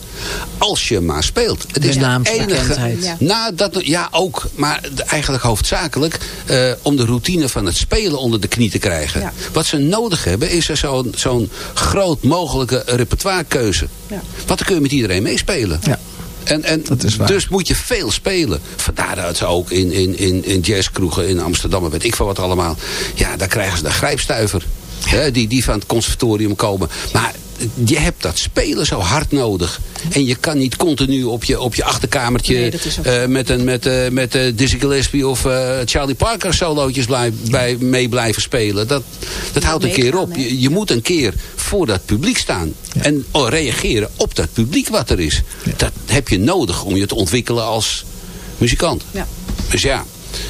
Als je maar speelt. Het is de enige. Nou, dat, ja, ook. Maar eigenlijk hoofdzakelijk eh, om de routine van het spelen onder de knie te krijgen. Ja. Wat ze nodig hebben is er zo'n zo'n groot mogelijke repertoirekeuze. Ja. Want dan kun je met iedereen meespelen. Ja. En, en Dat is waar. dus moet je veel spelen. Vandaar dat ze ook in, in, in, in jazzkroegen in Amsterdam en weet ik veel wat allemaal. Ja, daar krijgen ze de grijpstuiver. Hè, die, die van het conservatorium komen. Maar je hebt dat spelen zo hard nodig. En je kan niet continu op je, op je achterkamertje Nee, ook eh, met, een, met, eh, met eh, Dizzy Gillespie of eh, Charlie Parker solootjes blij, bij, mee blijven spelen. Dat, dat houdt een keer op. Je, je moet een keer voor dat publiek staan. En oh, reageren op dat publiek wat er is. Dat heb je nodig om je te ontwikkelen als muzikant. Ja. Dus ja,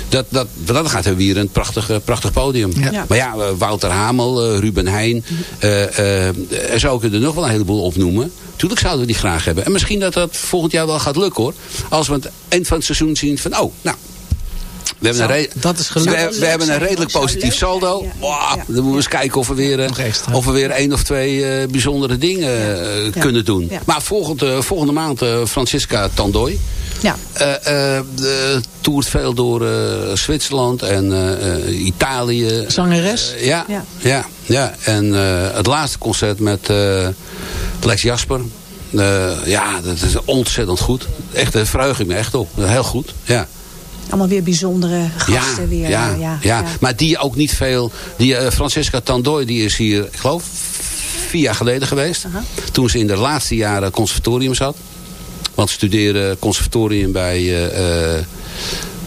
dat, dat, dat gaat hebben we hier een prachtig, prachtig podium. Ja. Ja. Maar ja, eh, Wouter Hamel, eh, Ruben Heijn. eh, eh, er zou ik er nog wel een heleboel opnoemen. Tuurlijk zouden we die graag hebben. En misschien dat dat volgend jaar wel gaat lukken hoor. Als we aan het eind van het seizoen zien van... Oh, nou... We hebben, een, dat is gelukt. we, hebben een redelijk positief saldo. ja. Dan moeten we eens kijken of we weer, of we weer één of twee eh, bijzondere dingen Ja. kunnen doen. Ja. Maar volgende, volgende maand uh, Francisca Tandooi. Ja. Uh, uh, de, toert veel door uh, Zwitserland en uh, Italië. Zangeres? ja, Ja. ja. Ja, En het laatste concert met Lex Jasper. ja, dat is ontzettend goed. Echt, daar verheug ik me echt op. Heel goed, ja. Allemaal weer bijzondere gasten. Ja, weer, ja, ja, ja, maar die ook niet veel... Die, uh, Francesca Tandooi die is hier, ik geloof, vier jaar geleden geweest. Toen ze in de laatste jaren conservatorium zat. Want ze studeerde conservatorium bij, uh,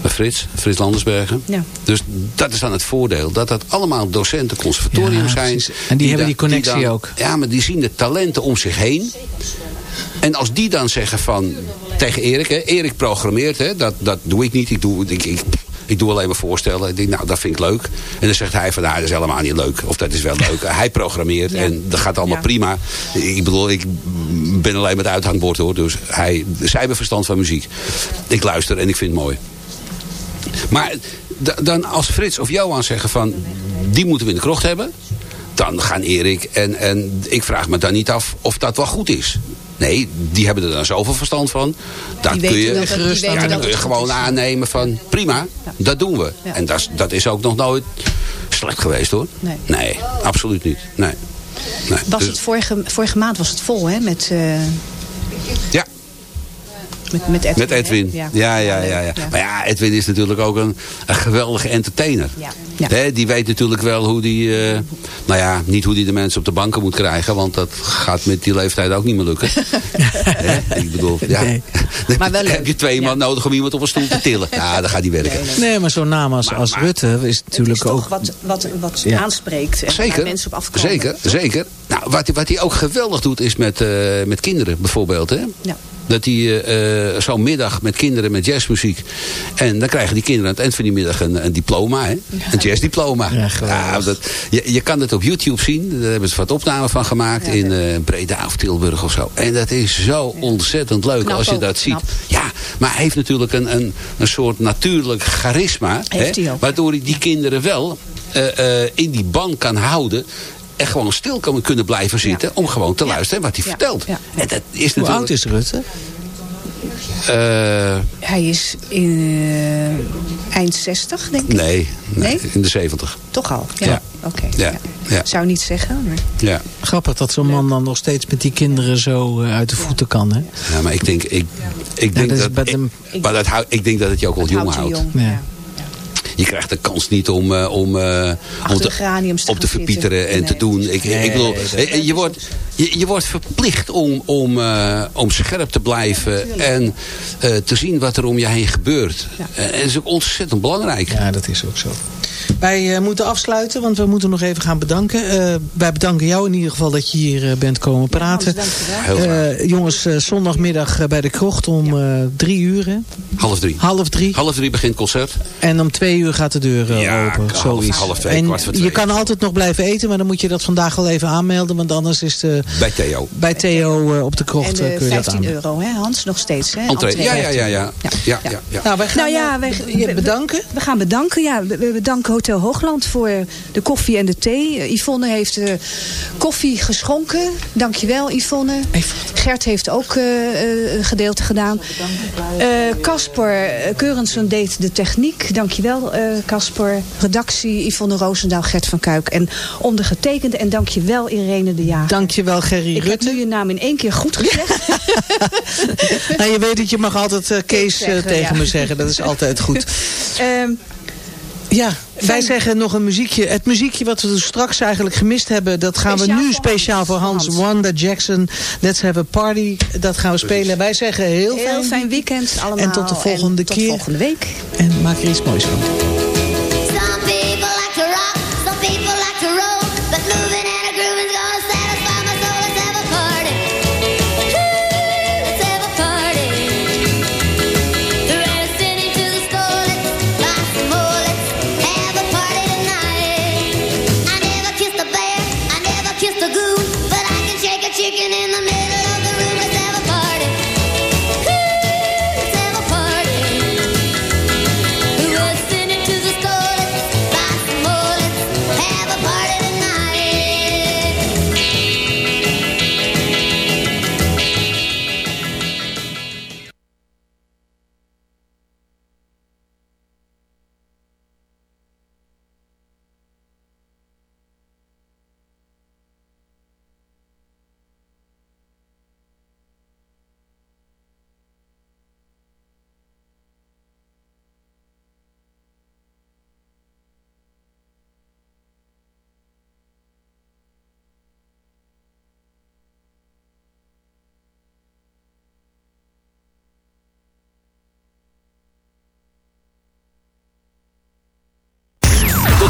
bij Frits, Frits Landersbergen. Ja. Dus dat is dan het voordeel. Dat dat allemaal docenten conservatorium Ja, zijn. precies. En die hebben die connectie dan- ook. Ja, maar die zien de talenten om zich heen. En als die dan zeggen van... tegen Erik. Hè. Erik programmeert, hè. Dat, dat doe ik niet. Ik doe, ik, ik, ik doe alleen maar voorstellen. Ik denk, nou, dat vind ik leuk. En dan zegt hij van, nou, dat is helemaal niet leuk. Of dat is wel leuk. hij programmeert en dat gaat allemaal prima. Ik bedoel, ik ben alleen met uithangbord hoor. Dus hij, zij hebben verstand van muziek. Ik luister en ik vind het mooi. Maar dan als Frits of Johan zeggen van... die moeten we in de krocht hebben... dan gaan Erik en, en ik vraag me dan niet af of dat wel goed is. Nee, die hebben er dan zoveel verstand van. Dat Die kun je, ja, kun goed gewoon aannemen van prima, dat doen we. Ja. En dat, is- dat is ook nog nooit slecht geweest hoor. Nee. absoluut niet. Nee. Nee. Was Dus- het vorige, vorige maand was het vol, hè? Met, eh, ja, met, met Edwin. met Edwin. hè? Ja, ja, ja, ja, Maar ja, Edwin is natuurlijk ook een, een geweldige entertainer. Ja. Ja. Hè, die weet natuurlijk wel hoe die... eh, nou ja, niet hoe die de mensen op de banken moet krijgen. Want dat gaat met die leeftijd ook niet meer lukken. Hè? Ik bedoel, ja. Nee. Maar wel heb je twee man nodig om iemand op een stoel te tillen. Ja, dat gaat niet werken. Nee, maar zo'n naam als, als Rutte is Het is natuurlijk toch ook... wat, wat, wat Ja. aanspreekt en Zeker, mensen op afkomen. zeker, zeker. Nou, wat, hij- wat hij ook geweldig doet is met, eh, met kinderen bijvoorbeeld. Hè? Ja. Dat hij eh, eh, zo'n middag met kinderen met jazzmuziek. En dan krijgen die kinderen aan het eind van die middag een, een diploma. Hè? Een jazzdiploma. Ja, dat, je, je kan het op YouTube zien. Daar hebben ze wat opnamen van gemaakt. Ja, in eh, Breda of Tilburg of zo. En dat is zo ontzettend leuk Knap als je ook, dat ziet. knap. Ja, maar hij heeft natuurlijk een, een, een soort natuurlijk charisma. Hè. Waardoor hij die kinderen wel in die ban kan houden. En gewoon stil kunnen blijven zitten. Om gewoon te luisteren wat hij Ja. vertelt. Ja. En dat is Hoe natuurlijk... oud is Rutte? Eh, Hij is in, eh, eind 60, denk ik. nee, nee, Nee? in de zeventig. Toch al? Ja. Ja. Oké. Ja. Ja. Zou niet zeggen, maar... Ja. Grappig dat zo'n man dan nog steeds met die kinderen zo eh, uit de voeten kan. Hè? ja, maar ik denk... Ik, ik denk dat dat, bij ik, hem- maar dat hou, ik denk dat het je ook wel jong houdt je houdt. jong. Ja. Je krijgt de kans niet om, eh, om, eh, om de te, geraniums te op te gaan verpieteren en te doen. Ik, ik bedoel, eh, je, wordt, je, je wordt verplicht om, om, eh, om scherp te blijven en eh, te zien wat er om je heen gebeurt. En dat is ook ontzettend belangrijk. Ja, dat is ook zo. Wij eh, moeten afsluiten, want we moeten nog even gaan bedanken. Eh, wij bedanken jou in ieder geval dat je hier eh, bent komen praten. Heel. Eh, jongens, zondagmiddag bij de krocht om eh, drie uur. Hè? Half drie. Half drie. Half drie begint concert. En om twee uur gaat de deur Ja, open. half- half twee, en kwart voor twee. je kan altijd nog blijven eten, maar dan moet je dat vandaag al even aanmelden. Want anders is de, Bij Theo. bij Theo op de krocht kun je dat 15 aanmelden. euro, hè Hans? Nog steeds, hè? Entree. Entree Ja, ja, ja, 15 ja. ja, ja, ja. Nou, wij gaan Nou ja, wij- je we- bedanken. We gaan bedanken, ja. We, we bedanken Hotel Hoogland voor de koffie en de thee. Eh, Yvonne heeft eh, koffie geschonken. Dankjewel, Yvonne. Gert heeft ook eh, een gedeelte gedaan. Casper Keurensen deed de techniek. Dankjewel, Casper. Redactie Yvonne Roosendaal, Gert van Kuik. En ondergetekende. En dankjewel, Irene de Jager. Dankjewel, Gerry Ik heb Rutte. nu je naam in één keer goed gezegd. Nou, je weet dat je mag altijd Kees tegen ja. me zeggen. Dat is altijd goed. Ehm, Ja, wij zeggen nog een muziekje. Het muziekje wat we dus straks eigenlijk gemist hebben... dat gaan Speciaal we nu speciaal voor Hans. Hans. Wanda Jackson, Let's Have a Party. Dat gaan we spelen. Wij zeggen heel, heel fijn weekend allemaal. En tot de volgende tot keer. volgende week. En maak er iets moois van.